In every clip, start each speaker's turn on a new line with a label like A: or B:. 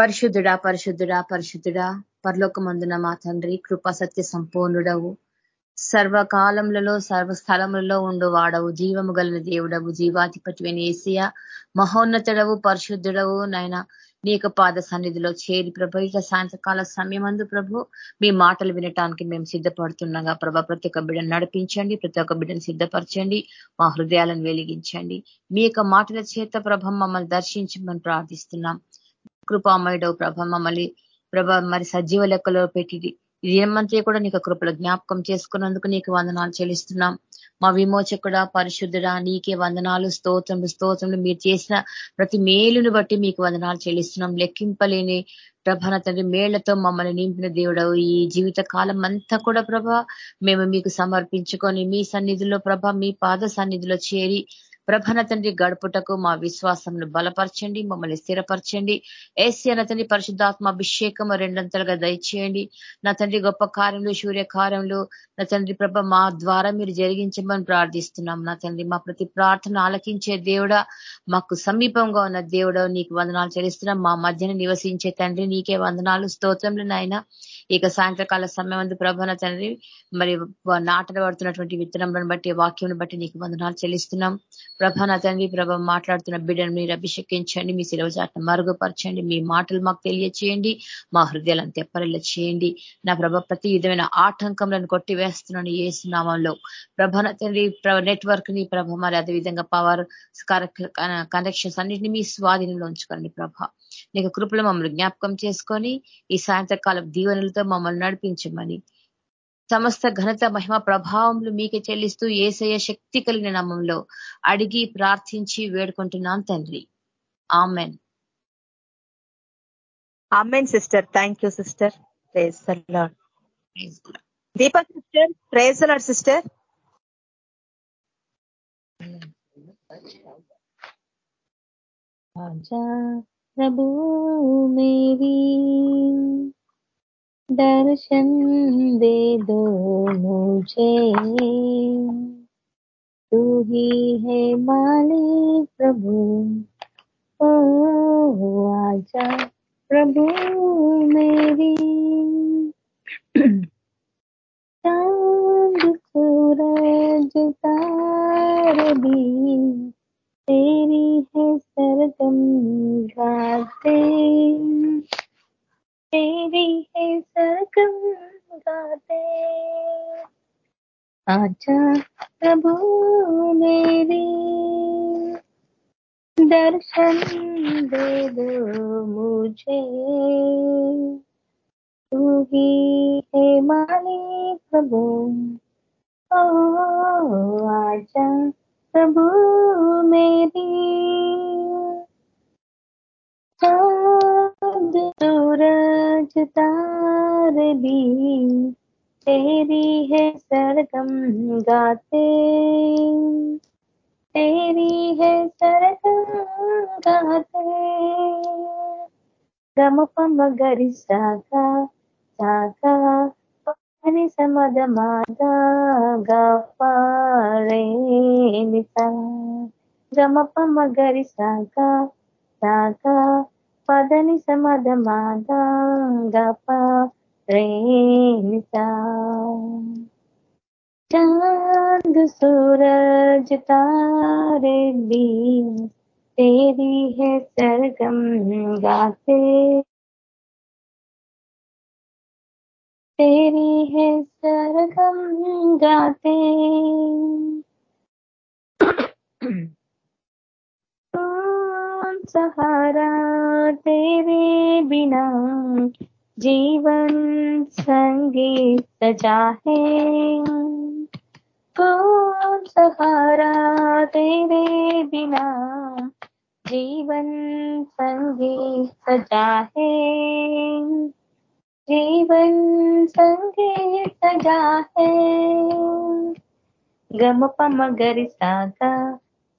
A: పరిశుద్ధుడా పరిశుద్ధుడా పరిశుద్ధుడా పరలోకమందున మా తండ్రి కృపాసత్య సంపూర్ణుడవు. సర్వకాలములలో సర్వస్థలములలో ఉండు వాడవు జీవము గలన దేవుడవు జీవాధిపతి ఏసియా మహోన్నతుడవు పరిశుద్ధుడవు నాయన. నీకు పాద సన్నిధిలో చేరి ప్రభ ఇక సాయంత్రకాల సమయమందు ప్రభు మీ మాటలు వినటానికి మేము సిద్ధపడుతున్నాగా. ప్రభ ప్రతి ఒక్క బిడ్డను నడిపించండి ప్రతి ఒక్క బిడ్డను సిద్ధపరచండి మా హృదయాలను వెలిగించండి. మీ యొక్క మాటల చేత ప్రభ మమ్మల్ని దర్శించమని ప్రార్థిస్తున్నాం. కృపామయుడవు ప్రభ మమ్మల్ని ప్రభ మరి సజీవ లెక్కలో పెట్టి ఏమంతా కూడా నీకు కృపలో జ్ఞాపకం చేసుకున్నందుకు నీకు వందనాలు చెల్లిస్తున్నాం. మా విమోచకుడ పరిశుద్ధుడా నీకే వందనాలు స్తోత్రములు స్తోత్రములు. మీరు చేసిన ప్రతి మేలును బట్టి మీకు వందనాలు చెల్లిస్తున్నాం. లెక్కింపలేని ప్రభన తండ్రి మేళ్ళతో మమ్మల్ని నింపిన దేవుడవు. ఈ జీవిత కాలం అంతా కూడా ప్రభ మేము మీకు సమర్పించుకొని మీ సన్నిధిలో ప్రభ మీ పాద సన్నిధిలో చేరి ప్రభన తండ్రి గడుపుటకు మా విశ్వాసంను బలపరచండి మమ్మల్ని స్థిరపరచండి. ఏసీ తండ్రి పరిశుద్ధాత్మ అభిషేకం రెండంతలుగా దయచేయండి. నా తండ్రి గొప్ప కార్యంలో సూర్య కార్యములు నా తండ్రి ప్రభ మా ద్వారా మీరు జరిగించమని ప్రార్థిస్తున్నాం నా తండ్రి మా ప్రతి ప్రార్థన ఆలకించే దేవుడా మాకు సమీపంగా ఉన్న దేవుడు నీకు వందనాలు చెల్లిస్తున్నాం. మా మధ్యన నివసించే తండ్రి నీకే వందనాలు స్తోత్రంలో నాయన. ఇక సాయంత్రకాల సమయం అందు ప్రభన తండ్రి మరి నాటబడుతున్నటువంటి విత్తనంలను బట్టి వాక్యం బట్టి నీకు వందనాలు చెల్లిస్తున్నాం. ప్రభా నా తండ్రి ప్రభ మాట్లాడుతున్న బిడ్డను మీరు అభిషేకించండి మీ శిలవజాటను మరుగుపరచండి మీ మాటలు మాకు తెలియచేయండి మా హృదయాలను తెప్పరిల్ల చేయండి. నా ప్రభ ప్రతి విధమైన ఆటంకంలను కొట్టి వేస్తున్నాను ఏ సునామంలో ప్రభ నా తండ్రి నెట్వర్క్ని ప్రభ మరి అదేవిధంగా పవర్ కనెక్షన్స్ అన్నింటినీ మీ స్వాధీనంలో ఉంచుకోండి ప్రభ. నీకు కృపలు మమ్మల్ని జ్ఞాపకం చేసుకొని ఈ సాయంత్రకాల దీవెనలతో మమ్మల్ని నడిపించమని. సమస్త ఘనత మహిమ ప్రభావములు మీకే చెల్లిస్తూ ఏసయ శక్తి కలిగిన నామంలో అడిగి ప్రార్థించి వేడుకుంటున్నాను తండ్రి amen
B: amen sister thank you sister praise Deepak sister praise Lord sister
C: प्रभु मेरी दर्शन दे दो मुझे। तू ही है मालिक प्रभु। ओ, आजा प्रभु मेरी। चाँद सूरज तार भी तेरी है सरगम गाते। तेरी है सरगम गाते आजा प्रभु मेरी, दर्शन दे दो मुझे। तू ही है मालिक प्रभु। ओ, आजा प्रभु मेरी। चांद सूरज तार भी तेरी है सरगम गाते तेरी है सरगम गाते गम पम गरि सागा सागा అని సమదమాద గరే గమప మగరి సాగ సాగ పదని సమదమాద గప రే चांद सूरज तारे भी तेरी है सरगम गाते तेरी है सरगम गाते कौन सहारा तेरे बिना जीवन संगीत सजा है। कौन सहारा तेरे बिना जीवन संगीत सजा है? जीवन संगीत सजा है। गम पम गरि सागा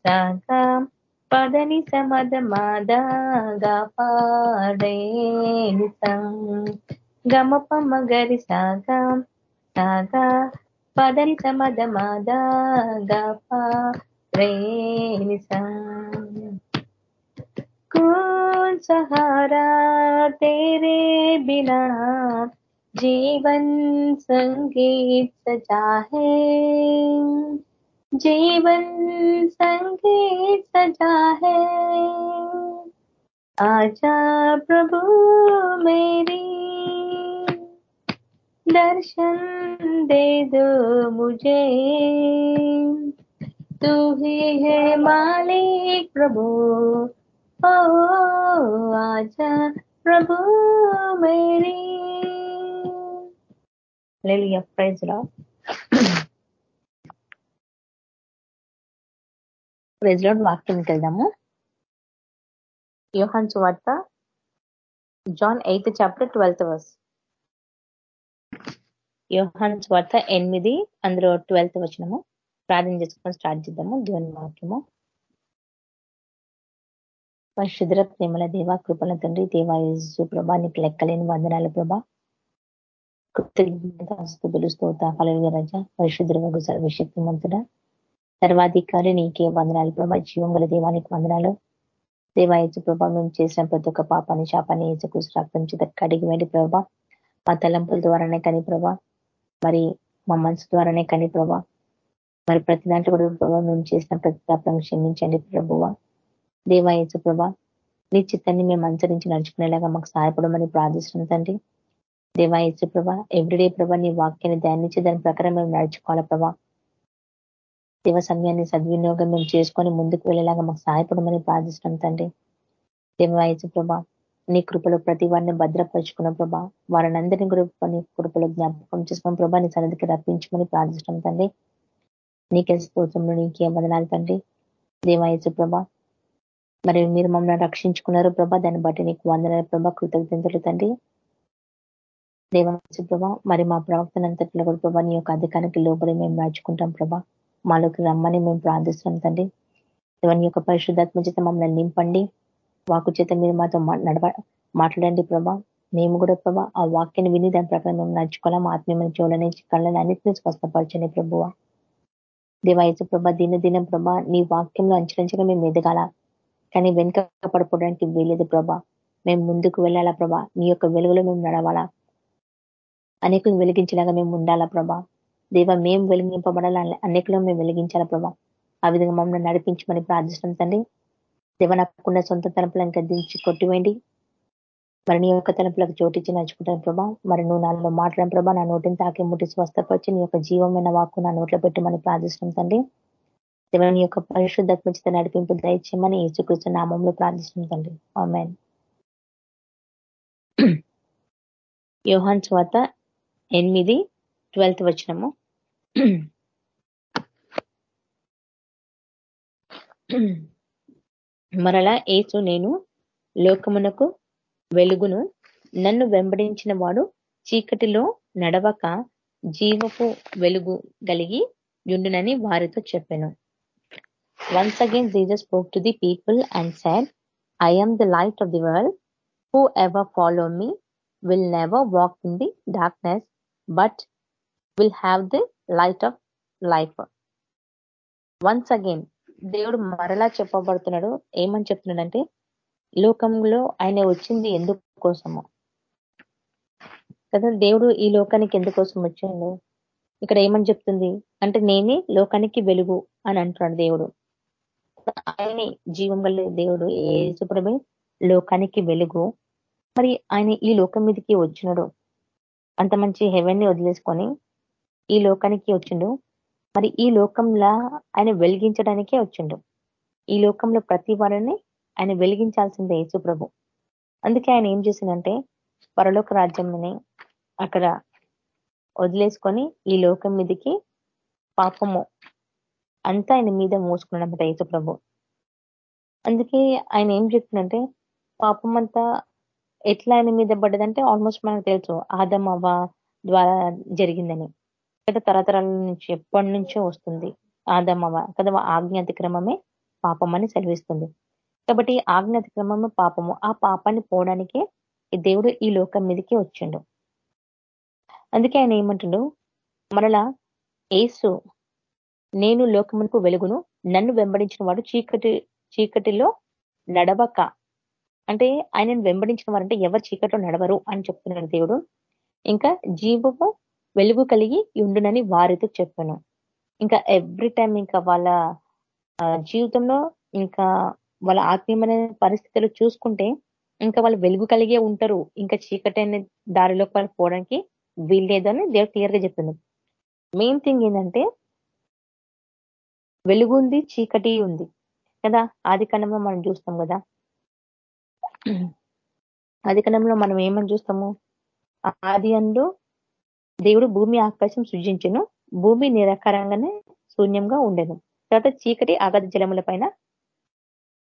C: सागा పదని సమద మాదాగా పాడే గమ పమ గరి సాగా సాగా పదని సమద మాదాగా పాడే
D: कौन सहारा तेरे बिना जीवन संगीत सजा है जीवन संगीत सजा है। आजा प्रभु मेरी, दर्शन दे दो मुझे। तू ही है मालिक प्रभु। ओ, आजा प्रभु मेरी।
C: ले लिया फ्रेंड्स లో వాక్యానికి వెళ్దాము. యోహన్ వార్త John eighth chapter twelfth verse. యోహన్ వార్త ఎనిమిది అందులో ట్వెల్త్ వచ్చినము ప్రార్థన చేసుకొని స్టార్ట్ చేద్దాము. దేవుని వాక్యము. పరిశుద్ర ప్రేమల దేవ కృపల తండ్రి దేవాయజు ప్రభా నీకు లెక్కలేని వందనాలు ప్రభా. కృతజ్ఞతలు స్తోతాలు రజ. పరిశుద్ర సర్వశక్తి మంతుడ సర్వాధికారి నీకే వందనాలు ప్రభా. జీవం గల దేవానికి వందనాలు. దేవాయచు ప్రభా మేము చేసిన ప్రతి ఒక్క పాపాన్ని శాపాన్ని ఏచకు రక్తం చేత కడిగి వెళ్ళి ప్రభా. మా తలంపుల ద్వారానే కానీ ప్రభా. మరి మా మనసు ద్వారానే కానీ ప్రభా. మరి ప్రతి దాంట్లో కూడా ప్రభావ మేము చేసిన ప్రతి తప్పం క్షమించండి ప్రభువ. దేవాయచు ప్రభా నీ చిత్తాన్ని మేము అనుసరించి నడుచుకునేలాగా మాకు సహాయపడమని ప్రార్థిస్తున్నాం తండ్రి. దేవాయచు ప్రభా ఎవ్రీడే ప్రభా నీ వాక్యాన్ని ధ్యానించి దాని ప్రకారం మేము నడుచుకోవాలా ప్రభా. దేవ సమయాన్ని సద్వినియోగం మేము చేసుకొని ముందుకు వెళ్ళేలాగా మాకు సహాయపడమని ప్రార్థిస్తున్నాం తండ్రి. దేవాయసు ప్రభా నీ కృపలో ప్రతి వారిని భద్రపరుచుకున్న ప్రభా. వారిని అందరినీ కూడా నీ కృపలో జ్ఞాపకం చేసుకున్న ప్రభా నీ సన్నిధికి రప్పించమని ప్రార్థిస్తున్నాం తండ్రి. నీకే స్తోత్రంలో నీకే వదనాలు తండ్రి. దేవాయసు ప్రభా మరి మీరు మమ్మల్ని రక్షించుకున్నారు ప్రభా దాన్ని బట్టి నీకు వందన ప్రభా కృతజ్ఞతలు తండ్రి. దేవాసు ప్రభా మరి మా ప్రవక్తనంతట్లో కూడా ప్రభా నీ యొక్క అధికారానికి లోపలి మేము నడుచుకుంటాం ప్రభా. మాలోకి రమ్మని మేము ప్రార్థిస్తున్నాం తండ్రి. దేవని యొక్క పరిశుద్ధాత్మ చేత మమ్మల్ని నింపండి. వాకు చేత మీరు మాతో నడవ మాట్లాడండి ప్రభా. మేము కూడా ప్రభా ఆ వాక్యాన్ని విని దాని ప్రకారం మేము నడుచుకోవాలా? ఆత్మీయమైన చూడని కళ్ళని అన్నింటినీ స్వస్థపరచండి ప్రభువ. దేవాయసు ప్రభా దిన దినం ప్రభా నీ వాక్యంలో అంచరించగా మేము ఎదగాల? కానీ వెనుక పడిపోవడానికి వీలేదు ప్రభా. మేము ముందుకు వెళ్ళాలా ప్రభా? నీ యొక్క వెలుగులో మేము నడవాలా? అనేకులు వెలిగించేలాగా మేము ఉండాలా ప్రభా? దేవ మేము వెలిగింపబడాలా అనేకులు మేము వెలిగించాలి ప్రభా? ఆ విధంగా మమ్మల్ని నడిపించమని ప్రార్థిస్తున్నాం తండ్రి. దేవ నాకున్న సొంత తలపులను గద్దించి కొట్టివేయండి. మరి నీ యొక్క తలపులకు చోటిచ్చి నడుచుకుంటాను ప్రభా. మరి నువ్వు నాలో మాట్లాడిన ప్రభా. నా నోటిని తాకి ముట్టి స్వస్థపరిచి నీ యొక్క జీవమైన వాక్కు నా నోట్లో పెట్టమని ప్రార్థిస్తున్నాం తండ్రి. దేవుని యొక్క పరిశుద్ధత్మచిత నడిపింపు దయచేయమని యేసుకృష్ణ నామంలో ప్రార్థిస్తున్నాం తండ్రి. ఆమెన్. యోహాన్ స్వాత ఎనిమిది ట్వెల్త్ వచ్చినము మరలా ఏసు నేను లోకమునకు వెలుగును. నన్ను వెంబడించిన వాడు చీకటిలో నడవక జీవపు వెలుగు కలిగి యుండునని వారితో చెప్పాను. Once again Jesus spoke to the people and said I am the light of the world whoever follow me will never walk in the darkness but will have the light of life once again దేవుడు మరలా చెప్పబడుతున్నాడు. ఏమని చెప్తున్నాడంటే లోకంలో ఆయన వచ్చింది ఎందుకు కోసము కదా దేవుడు ఈ లోకానికి ఎందుకోసం వచ్చిండు? ఇక్కడ ఏమని చెప్తుంది? అంటే నేనే లోకానికి వెలుగు అని అంటున్నాడు దేవుడు. ఆయనే జీవం గల దేవుడు. ఏసుప్రభే లోకానికి వెలుగు. మరి ఆయన ఈ లోకం మీదకి వచ్చినాడు. అంత మంచి హెవెన్ని వదిలేసుకొని ఈ లోకానికి వచ్చిండు. మరి ఈ లోకంలో ఆయన వెలిగించడానికే వచ్చిండు. ఈ లోకంలో ప్రతి వారిని ఆయన వెలిగించాల్సిందే యేసుప్రభు అందుకే ఆయన ఏం చేసిందంటే పరలోక రాజ్యంని అక్కడ వదిలేసుకొని ఈ లోకం మీదకి పాపము అంతా ఆయన మీద మోసుకున్నాడన్నమాట యేసు ప్రభు. అందుకే ఆయన ఏం చెప్తుందంటే పాపం అంతా ఎట్లా ఆయన మీద పడ్డదంటే ఆల్మోస్ట్ మనకు తెలుసు ఆదమవ అవ్వ ద్వారా జరిగిందని. కదా తరతరాల నుంచి ఎప్పటి నుంచో వస్తుంది. ఆదం కదా ఆజ్ఞ అతిక్రమమే పాపం అని సెలవిస్తుంది. కాబట్టి ఆజ్ఞ అతిక్రమము పాపము. ఆ పాపాన్ని పోవడానికే ఈ దేవుడు ఈ లోకం మీదకి వచ్చిండు. అందుకే ఆయన ఏమంటుండు? మరలా ఏసు నేను లోకమునకు వెలుగును. నన్ను వెంబడించిన వాడు చీకటి చీకటిలో నడవక. అంటే ఆయనను వెంబడించిన వారంటే ఎవరు చీకటిలో నడవరు అని చెప్తున్నాడు దేవుడు. ఇంకా జీవము వెలుగు కలిగి ఉండునని వారితో చెప్పాను. ఇంకా ఎవ్రీ టైం ఇంకా వాళ్ళ జీవితంలో ఇంకా వాళ్ళ ఆత్మీయమైన పరిస్థితులు చూసుకుంటే ఇంకా వాళ్ళు వెలుగు కలిగే ఉంటారు. ఇంకా చీకటి దారిలోకి వాళ్ళు పోవడానికి వీల్లేదని దేవుడు క్లియర్గా చెప్తుంది మెయిన్ థింగ్ ఏంటంటే వెలుగు ఉంది చీకటి ఉంది. కదా? ఆది కణంలో మనం చూస్తాం కదా? ఆది కణంలో మనం ఏమని చూస్తాము? ఆది అందు దేవుడు భూమి ఆకాశం సృజించను భూమి నిరాకారంగానే శూన్యంగా ఉండెను. తర్వాత చీకటి అగధ జలముల పైన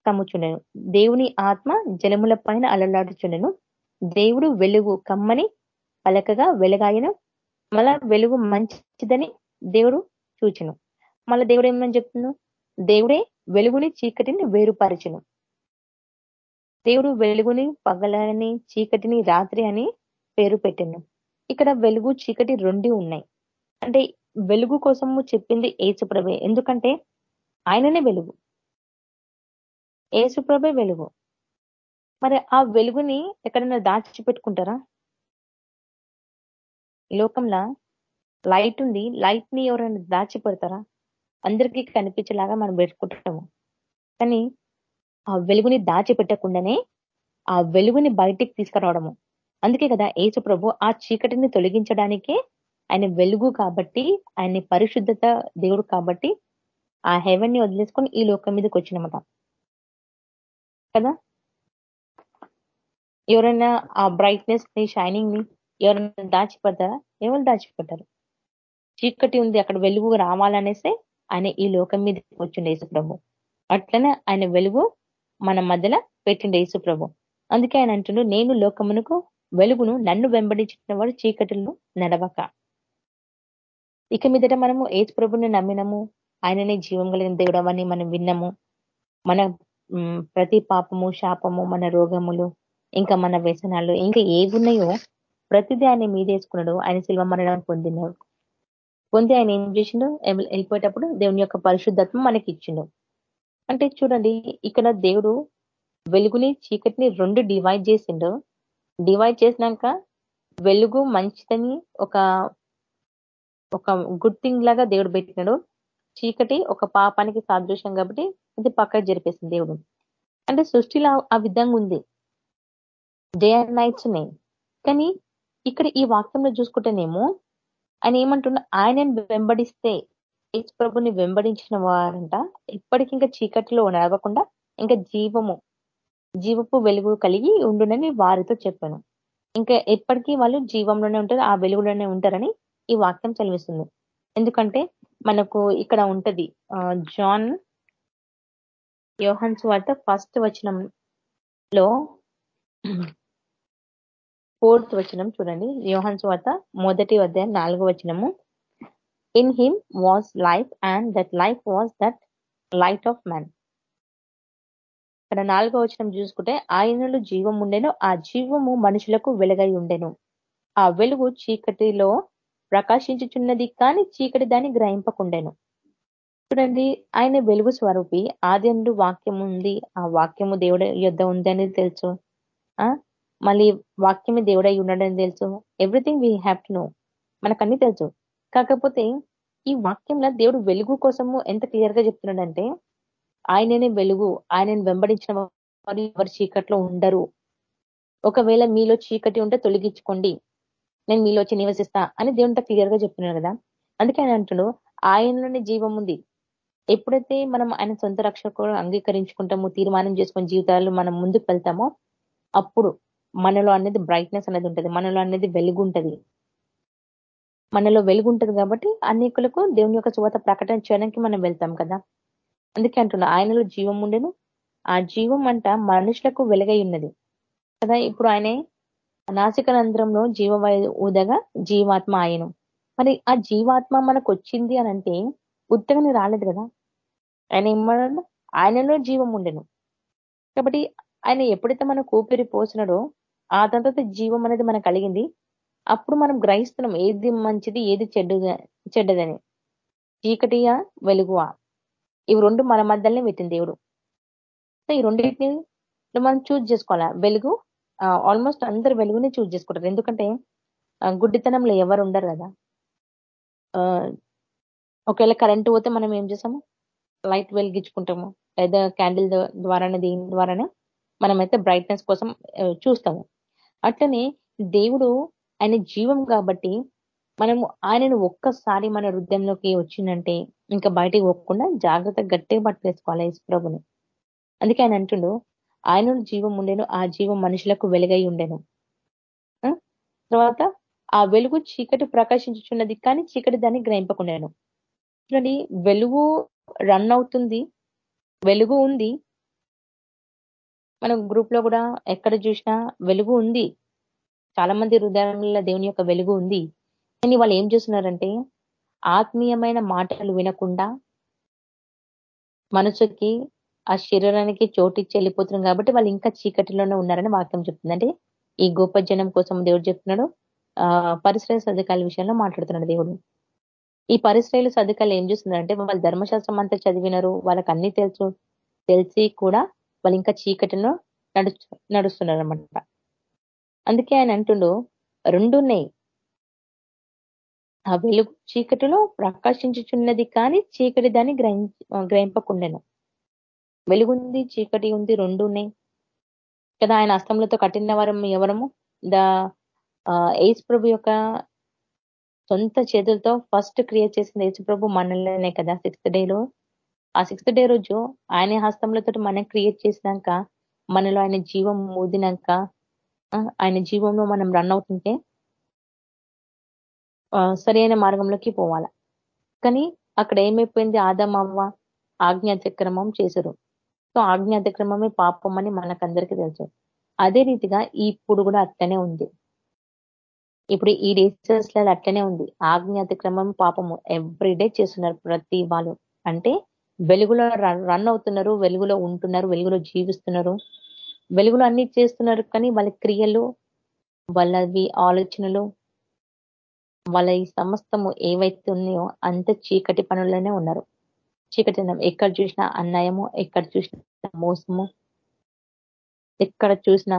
C: కమ్ముచుండెను. దేవుని ఆత్మ జలముల పైన అలలాడుచుండెను. దేవుడు వెలుగు కమ్మని పలకగా వెలుగాయను. మళ్ళా వెలుగు మంచిదని దేవుడు చూచను. మళ్ళా దేవుడు ఏమని చెప్తున్నాను దేవుడే వెలుగుని చీకటిని వేరుపరచును. దేవుడు వెలుగుని పగలని చీకటిని రాత్రి అని పేరు పెట్టిను. ఇక్కడ వెలుగు చీకటి రెండు ఉన్నాయి. అంటే వెలుగు కోసము చెప్పింది ఏసుప్రభే ఎందుకంటే ఆయననే వెలుగు. ఏసుప్రభే వెలుగు. మరి ఆ వెలుగుని ఎక్కడైనా దాచిపెట్టుకుంటారా? లోకంలో లైట్ ఉంది. లైట్ని ఎవరైనా దాచి పెడతారా అందరికీ కనిపించేలాగా మనం పెట్టుకుంటాము. కానీ ఆ వెలుగుని దాచిపెట్టకుండానే ఆ వెలుగుని బయటికి తీసుకురావడము. అందుకే కదా ఏసు ప్రభు ఆ చీకటిని తొలగించడానికే ఆయన వెలుగు కాబట్టి ఆయన పరిశుద్ధత దేవుడు కాబట్టి ఆ హెవెన్ని వదిలేసుకొని ఈ లోకం మీదకి వచ్చినమాట. కదా? ఎవరైనా ఆ బ్రైట్నెస్ని షైనింగ్ని ఎవరైనా దాచిపెడతారా? ఎవరు దాచిపడ్డారు చీకటి ఉంది అక్కడ వెలుగు రావాలనేసే ఆయన ఈ లోకం మీద వచ్చిండే యేసుప్రభు అట్లనే ఆయన వెలుగు మన మధ్యలో పెట్టిండే యేసుప్రభు అందుకే ఆయన అంటుండు నేను లోకమునకు వెలుగును నన్ను వెంబడించిన వాడు చీకటిను నడవక. ఇక మీదట మనము ఏజ్ ప్రభుని నమ్మినము. ఆయననే జీవం కలిగిన దేవుడు మనం విన్నాము. మన ప్రతి పాపము శాపము మన రోగములు ఇంకా మన వ్యసనాలు ఇంకా ఏవున్నాయో ప్రతిదీ ఆయన మీదేసుకున్నాడు ఆయన శిల్వ మరణం పొందినాడు పొంది ఆయన ఏం చేసిండు? వెళ్ళిపోయేటప్పుడు దేవుని యొక్క పరిశుద్ధత్వం మనకి ఇచ్చిండు అంటే చూడండి ఇక్కడ దేవుడు వెలుగుని చీకటిని రెండు డివైడ్ చేసిండు. డివైడ్ చేసినాక వెలుగు మంచిదని ఒక ఒక గుడ్ థింగ్ లాగా దేవుడు పెట్టినాడు. చీకటి ఒక పాపానికి సాదృశ్యం కాబట్టి ఇది పక్క జరిపేసింది దేవుడు. అంటే సృష్టిలో ఆ విధంగా ఉంది. డే అండ్ నైట్స్ ఉన్నాయి కానీ ఇక్కడ ఈ వాక్యంలో చూసుకుంటేనేమో ఆయన ఏమంటున్నా ఆయనను వెంబడిస్తే ప్రభుని వెంబడించిన వారంట. ఇప్పటికి ఇంకా చీకటిలో నడవకుండా ఇంకా జీవము జీవపు వెలుగు కలిగి ఉండునని వారితో చెప్పాను. ఇంకా ఎప్పటికీ వాళ్ళు జీవంలోనే ఉంటారు ఆ వెలుగులోనే ఉంటారని ఈ వాక్యం చదివిస్తుంది ఎందుకంటే మనకు ఇక్కడ ఉంటది జాన్ యోహన్స్ వార్త ఫస్ట్ వచనంలో ఫోర్త్ వచనం చూడండి యోహన్స్ వార్త మొదటి అధ్యాయం నాలుగో వచనము. In him was life and that life was that light of man ఇక్కడ నాలుగో వచనం చూసుకుంటే ఆయనలో జీవం ఉండెను ఆ జీవము మనుషులకు వెలుగై ఉండెను. ఆ వెలుగు చీకటిలో ప్రకాశించుచున్నది కానీ చీకటి దాన్ని గ్రహింపకుండెను. చూడండి ఆయన వెలుగు స్వరూపి ఆది వాక్యం ఉంది. ఆ వాక్యము దేవుడి యుద్ధ ఉంది అనేది తెలుసు మళ్ళీ వాక్యమే దేవుడై ఉండడని తెలుసు. Everything we have to know మనకన్నీ తెలుసు. కాకపోతే ఈ వాక్యంలో దేవుడు వెలుగు కోసము ఎంత క్లియర్గా చెప్తున్నాడంటే ఆయననే వెలుగు ఆయనను వెంబడించిన వారు ఎవరు చీకట్లో ఉండరు. ఒకవేళ మీలో చీకటి ఉంటే తొలగించుకోండి. నేను మీలో వచ్చి నివసిస్తా అని దేవునితో క్లియర్గా చెప్తున్నాడు కదా? అందుకే ఆయన అంటున్నాడు ఆయనలోనే జీవం ఉంది. ఎప్పుడైతే మనం ఆయన సొంత రక్షకు అంగీకరించుకుంటామో తీర్మానం చేసుకుని జీవితాలు మనం ముందుకు వెళ్తామో అప్పుడు మనలో అనేది బ్రైట్నెస్ అనేది ఉంటుంది మనలో అనేది వెలుగు ఉంటుంది. మనలో వెలుగు ఉంటుంది కాబట్టి అనేకులకు దేవుని యొక్క చువత ప్రకటన చేయడానికి మనం వెళ్తాం కదా? అందుకే అంటున్నా ఆయనలో జీవం ఉండెను. ఆ జీవం అంట మనుషులకు వెలుగై ఉన్నది. కదా ఇప్పుడు ఆయనే నాసిక రంధ్రంలో జీవ ఊదగా జీవాత్మ ఆయను. మరి ఆ జీవాత్మ మనకు వచ్చింది అని అంటే ఉత్తగానే రాలేదు కదా. ఆయన ఇమ్మడు ఆయనలో జీవం ఉండెను. కాబట్టి ఆయన ఎప్పుడైతే మనం కూపిరి పోసినాడో ఆ తర్వాత జీవం అనేది మనకు కలిగింది. అప్పుడు మనం గ్రహిస్తున్నాం ఏది మంచిది ఏది చెడ్డ చెడ్డదని. చీకటియా వెలుగువా? ఇవి రెండు మన మధ్యలోనే పెట్టింది దేవుడు. సో ఈ రెండింటిని మనం చూజ్ చేసుకోవాలా? వెలుగు ఆల్మోస్ట్ అందరు వెలుగునే చూజ్ చేసుకుంటారు. ఎందుకంటే గుడ్డితనంలో ఎవరు ఉండరు కదా. ఒకవేళ కరెంటు పోతే మనం ఏం చేసాము లైట్ వెలిగించుకుంటాము. లేదా క్యాండిల్ ద్వారానే దీని ద్వారానే మనమైతే బ్రైట్నెస్ కోసం చూస్తాము. అట్లనే దేవుడు ఆయన జీవం కాబట్టి మనము ఆయనను ఒక్కసారి మన హృదయంలోకి వచ్చిందంటే ఇంకా బయటికి పోకుండా జాగ్రత్త గట్టిగా పట్టు వేసుకోవాలి ప్రభుని. అందుకే ఆయన అంటుండు ఆయన జీవం ఉండేను ఆ జీవం మనుషులకు వెలుగై ఉండేను. తర్వాత ఆ వెలుగు చీకటి ప్రకాశించుచున్నది కానీ చీకటి దాన్ని గ్రహింపకుండాను. చూడండి వెలుగు రన్ అవుతుంది వెలుగు ఉంది. మనం గ్రూప్లో కూడా ఎక్కడ చూసినా వెలుగు ఉంది. చాలా మంది హృదయంలో దేవుని యొక్క వెలుగు ఉంది. కానీ వాళ్ళు ఏం చేస్తున్నారంటే ఆత్మీయమైన మాటలు వినకుండా మనసుకి ఆ శరీరానికి చోటిచ్చి వెళ్ళిపోతున్నాం కాబట్టి వాళ్ళు ఇంకా చీకటిలోనే ఉన్నారని వాక్యం చెప్తుంది. అంటే ఈ గొప్ప జనం కోసం దేవుడు చెప్తున్నాడు ఆ పరిశ్రమ సదుకాల విషయంలో మాట్లాడుతున్నాడు దేవుడు. ఈ పరిశ్రమలు సదుకాలు ఏం చేస్తున్నారంటే వాళ్ళు ధర్మశాస్త్రం అంతా చదివినారు వాళ్ళకి అన్ని తెలుసు తెలిసి కూడా వాళ్ళు ఇంకా చీకటిలో నడుచు నడుస్తున్నారు అనమాట అందుకే ఆయన అంటుండు రెండున్నాయి. ఆ వెలుగు చీకటిలో ప్రకాశించుచున్నది కానీ చీకటి దాన్ని గ్రహి గ్రహింపకుండాను. వెలుగుంది చీకటి ఉంది రెండు ఉన్నాయి. కదా ఆయన అస్తంలతో కట్టిన వారం ఎవరము? ద ఏసు ప్రభు యొక్క సొంత చేతులతో ఫస్ట్ క్రియేట్ చేసిన ఏసుప్రభు ప్రభు కదా సిక్స్త్ డేలో. ఆ సిక్స్త్ డే రోజు ఆయన హస్తంలతో మనం క్రియేట్ చేసినాక మనలో ఆయన జీవం మూదినాక ఆయన జీవంలో మనం రన్ అవుతుంటే సరైన మార్గంలోకి పోవాల. కానీ అక్కడ ఏమైపోయింది? ఆదమవ్వ ఆజ్ఞాతిక్రమం చేశారు. సో ఆజ్ఞాతిక్రమమే పాపం అని మనకందరికీ తెలుసు. అదే రీతిగా ఇప్పుడు కూడా అట్లనే ఉంది. ఇప్పుడు ఈ డేసెస్లో అట్లనే ఉంది. ఆజ్ఞాతిక్రమం పాపము ఎవ్రీడే చేస్తున్నారు ప్రతి వాళ్ళు. అంటే వెలుగులో రన్ అవుతున్నారు వెలుగులో ఉంటున్నారు వెలుగులో జీవిస్తున్నారు. వెలుగులో అన్ని చేస్తున్నారు కానీ వాళ్ళ క్రియలు వాళ్ళవి ఆలోచనలు వాళ్ళ ఈ సమస్తము ఏవైతే ఉన్నాయో అంత చీకటి పనుల్లోనే ఉన్నారు. చీకటి ఎక్కడ చూసినా అన్యాయము ఎక్కడ చూసినా మోసము ఎక్కడ చూసినా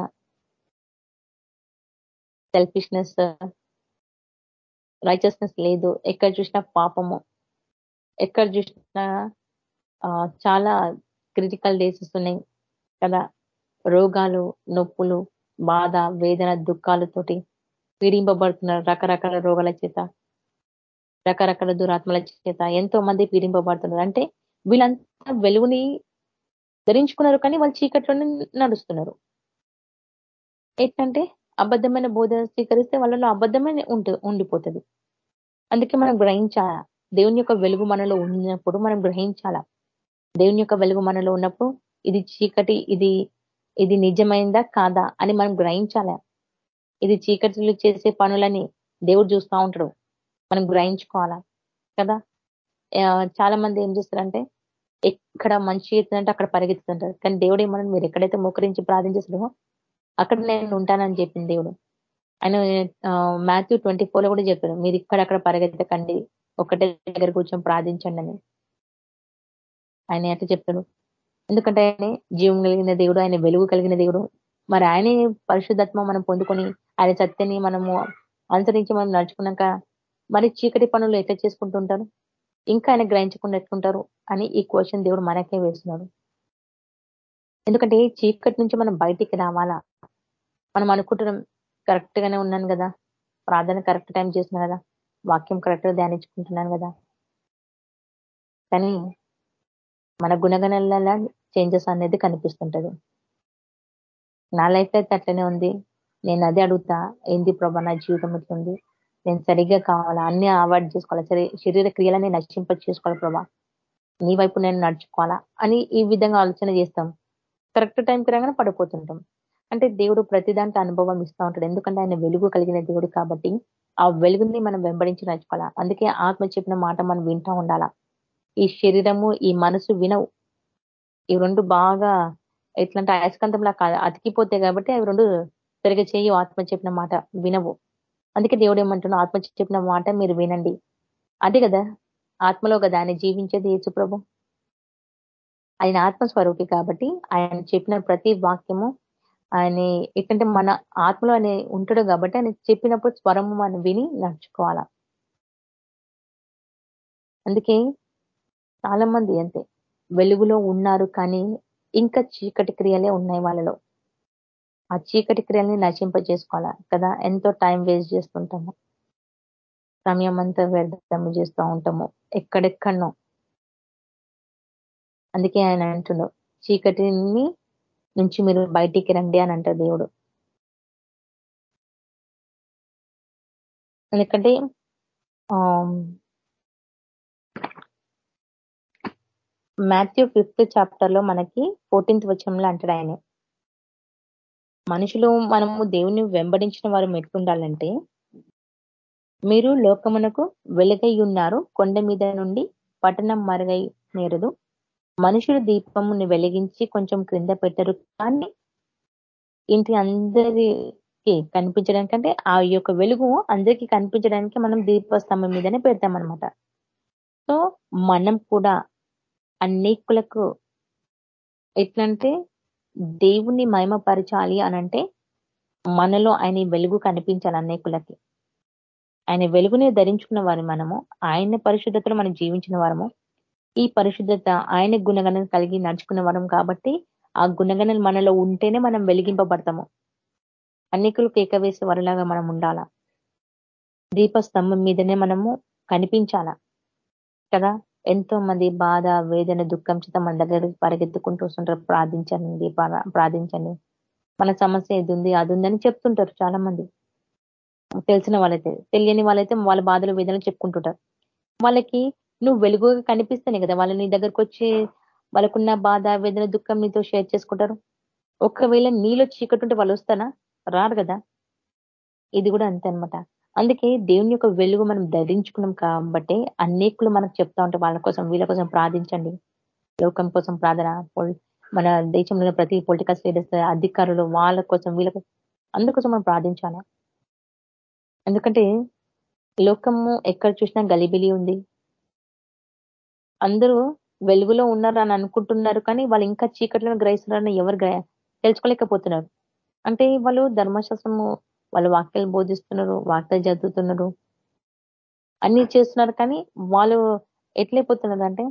C: సెల్ఫిష్నెస్ రైచస్నెస్ లేదు ఎక్కడ చూసినా పాపము ఎక్కడ చూసినా చాలా క్రిటికల్ డేసెస్ ఉన్నాయి కదా. రోగాలు నొప్పులు బాధ వేదన దుఃఖాలతోటి పీడింపబడుతున్నారు రకరకాల రోగాల చేత రకరకాల దురాత్మల చేత ఎంతో మంది పీడింపబడుతున్నారు. అంటే వీళ్ళంతా వెలుగుని ధరించుకున్నారు కానీ వాళ్ళు చీకట్లోనే నడుస్తున్నారు. ఏంటంటే అబద్ధమైన బోధ స్వీకరిస్తే వాళ్ళలో అబద్ధమైన ఉండిపోతుంది. అందుకే మనం గ్రహించాలా? దేవుని యొక్క వెలుగు మనలో ఉన్నప్పుడు మనం గ్రహించాలా? దేవుని యొక్క వెలుగు మనలో ఉన్నప్పుడు ఇది చీకటి ఇది ఇది నిజమైందా కాదా అని మనం గ్రహించాలా? ఇది చీకటిలో చేసే పనులని దేవుడు చూస్తూ ఉంటాడు. మనం గ్రహించుకోవాలా? కదా? చాలా మంది ఏం చేస్తారంటే ఎక్కడ మంచి ఎత్తుందంటే అక్కడ పరిగెత్తుతుంటారు. కానీ దేవుడు ఏమన్నా మీరు ఎక్కడైతే మోకరించి ప్రార్థించేసాడో అక్కడ నేను ఉంటానని చెప్పింది దేవుడు. ఆయన మాథ్యూ ట్వంటీ ఫోర్లో కూడా చెప్పారు మీరు ఇక్కడక్కడ పరిగెత్తకండి. ఒకటే దగ్గర కూర్చొని ప్రార్థించండి అని. ఆయన ఎట్లా చెప్తాడు. ఎందుకంటే ఆయన జీవం కలిగిన దేవుడు ఆయన వెలుగు కలిగిన దేవుడు. మరి ఆయనే పరిశుద్ధత్వం మనం పొందుకొని ఆయన సత్యని మనము అనుసరించి మనం నడుచుకున్నాక మరి చీకటి పనులు ఎట్లా చేసుకుంటుంటారు? ఇంకా ఆయన గ్రహించకుండా ఎట్లుంటారు అని ఈ క్వశ్చన్ దేవుడు మనకే వేస్తున్నాడు. ఎందుకంటే చీకటి నుంచి మనం బయటికి రావాలా? మనం అనుకుంటున్నాం కరెక్ట్ గానే ఉన్నాను కదా? ప్రార్థన కరెక్ట్ టైం చేస్తున్నాను కదా? వాక్యం కరెక్ట్గా ధ్యానించుకుంటున్నాను కదా? కానీ మన గుణగణాల చేంజెస్ అనేది కనిపిస్తుంటది. నా లైఫ్ అయితే అట్లనే ఉంది. నేను అదే అడుగుతా ఏంది ప్రభా నా జీవితం ఇట్లుంది? నేను సరిగ్గా కావాలా? అన్ని అవాయిడ్ చేసుకోవాలా? సరే శరీర క్రియలని నశింప చేసుకోవాలి ప్రభా? నీ వైపు నేను నడుచుకోవాలా? అని ఈ విధంగా ఆలోచన చేస్తాం. కరెక్ట్ టైంకి రాగానే పడిపోతుంటాం. అంటే దేవుడు ప్రతి దాంట్లో అనుభవం ఇస్తూ ఉంటాడు. ఎందుకంటే ఆయన వెలుగు కలిగిన దేవుడు కాబట్టి ఆ వెలుగుని మనం వెంబడించి నడుచుకోవాలా? అందుకే ఆత్మ చెప్పిన మాట మనం వింటూ ఉండాలా? ఈ శరీరము ఈ మనసు వినవు. ఈ రెండు బాగా ఎట్లంటే అయస్కాంతంలా అతికిపోతాయి కాబట్టి అవి రెండు సరిగా చేయు ఆత్మ చెప్పిన మాట వినవు. అందుకే దేవుడు ఏమంటున్నా ఆత్మ చెప్పిన మాట మీరు వినండి. అదే కదా? ఆత్మలో కదా ఆయన జీవించేది యేసు ప్రభు? ఆయన ఆత్మస్వరూపి కాబట్టి ఆయన చెప్పిన ప్రతి వాక్యము ఆయన ఎట్లంటే మన ఆత్మలో ఆయన ఉంటాడు కాబట్టి ఆయన చెప్పినప్పుడు స్వరము మనం విని నడుచుకోవాలా? అందుకే చాలా మంది అంతే. వెలుగులో ఉన్నారు కానీ ఇంకా చీకటి క్రియలే ఉన్నాయి వాళ్ళలో. ఆ చీకటి క్రియల్ని నశింపజేసుకోవాలా కదా? ఎంతో టైం వేస్ట్ చేస్తుంటాము. సమయం అంతా వ్యర్థము చేస్తూ ఉంటాము. ఎక్కడెక్కడనో. అందుకే ఆయన అంటుండో చీకటిని నుంచి మీరు బయటికి రండి అని అంటారు దేవుడు. ఎందుకంటే మాథ్యూ ఫిఫ్త్ చాప్టర్లో మనకి ఫోర్టీన్త్ వచ్చంలో అంటాడు ఆయన. మనుషులు మనము దేవుని వెంబడించిన వారు మెట్టుకుండాలంటే మీరు లోకమునకు వెలుగై ఉన్నారు కొండ మీద నుండి పట్టణం మరుగై నేరదు. మనుషులు దీపముని వెలిగించి కొంచెం క్రింద పెట్టరు కానీ ఇంటి అందరికి కనిపించడానికంటే ఆ యొక్క వెలుగు అందరికీ కనిపించడానికి మనం దీపస్తంభం మీదనే పెడతాం అనమాట సో మనం కూడా అనేకులకు ఎట్లంటే దేవుణ్ణి మహిమపరచాలి అనంటే మనలో ఆయన వెలుగు కనిపించాలి అనేకులకి. ఆయన వెలుగునే ధరించుకున్న వారు మనము ఆయన పరిశుద్ధతలో మనం జీవించిన వారము ఈ పరిశుద్ధత ఆయన గుణగణం కలిగి నడుచుకున్న వారం కాబట్టి ఆ గుణగణాలు మనలో ఉంటేనే మనం వెలిగింపబడతాము. అనేకులకు కేకవేసే వరలాగా మనం ఉండాలా? దీపస్తంభం మీదనే మనము కనిపించాలా? కదా? ఎంతో మంది బాధ వేదన దుఃఖం చేత మన దగ్గర పరిగెత్తుకుంటూ వస్తుంటారు. ప్రార్థించండి ప్రార్థించండి. మన సమస్య ఇది ఉంది అది ఉందని చెప్తుంటారు చాలా మంది తెలిసిన వాళ్ళైతే తెలియని వాళ్ళైతే వాళ్ళ బాధలు వేదనలు చెప్పుకుంటుంటారు. వాళ్ళకి నువ్వు వెలుగుగా కనిపిస్తేనే కదా వాళ్ళని నీ దగ్గరకు వచ్చి వాళ్ళకున్న బాధ వేదన దుఃఖం నీతో షేర్ చేసుకుంటారు. ఒకవేళ నీలో చీకటి ఉంటే వాళ్ళు వస్తానా రారు కదా. ఇది కూడా అంతే అనమాట అందుకే దేవుని యొక్క వెలుగు మనం ధరించుకున్నాం కాబట్టి అనేకులు మనకు చెప్తా ఉంటాం వాళ్ళ కోసం వీళ్ళ కోసం ప్రార్థించండి. లోకం కోసం ప్రార్థన మన దేశంలో ప్రతి పొలిటికల్ స్టేటస్ అధికారులు వాళ్ళ కోసం వీళ్ళ కోసం అందుకోసం మనం ప్రార్థించాలా? ఎందుకంటే లోకము ఎక్కడ చూసినా గలిబిలి ఉంది. అందరూ వెలుగులో ఉన్నారు అని అనుకుంటున్నారు కానీ వాళ్ళు ఇంకా చీకట్లను గ్రహిస్తున్నారని ఎవరు తెలుసుకోలేకపోతున్నారు. అంటే వాళ్ళు ధర్మశాస్త్రము వాళ్ళు వాక్యాలు బోధిస్తున్నారు వార్తలు చదువుతున్నారు. అన్ని చేస్తున్నారు కానీ వాళ్ళు ఎట్లయిపోతున్నారు అంటే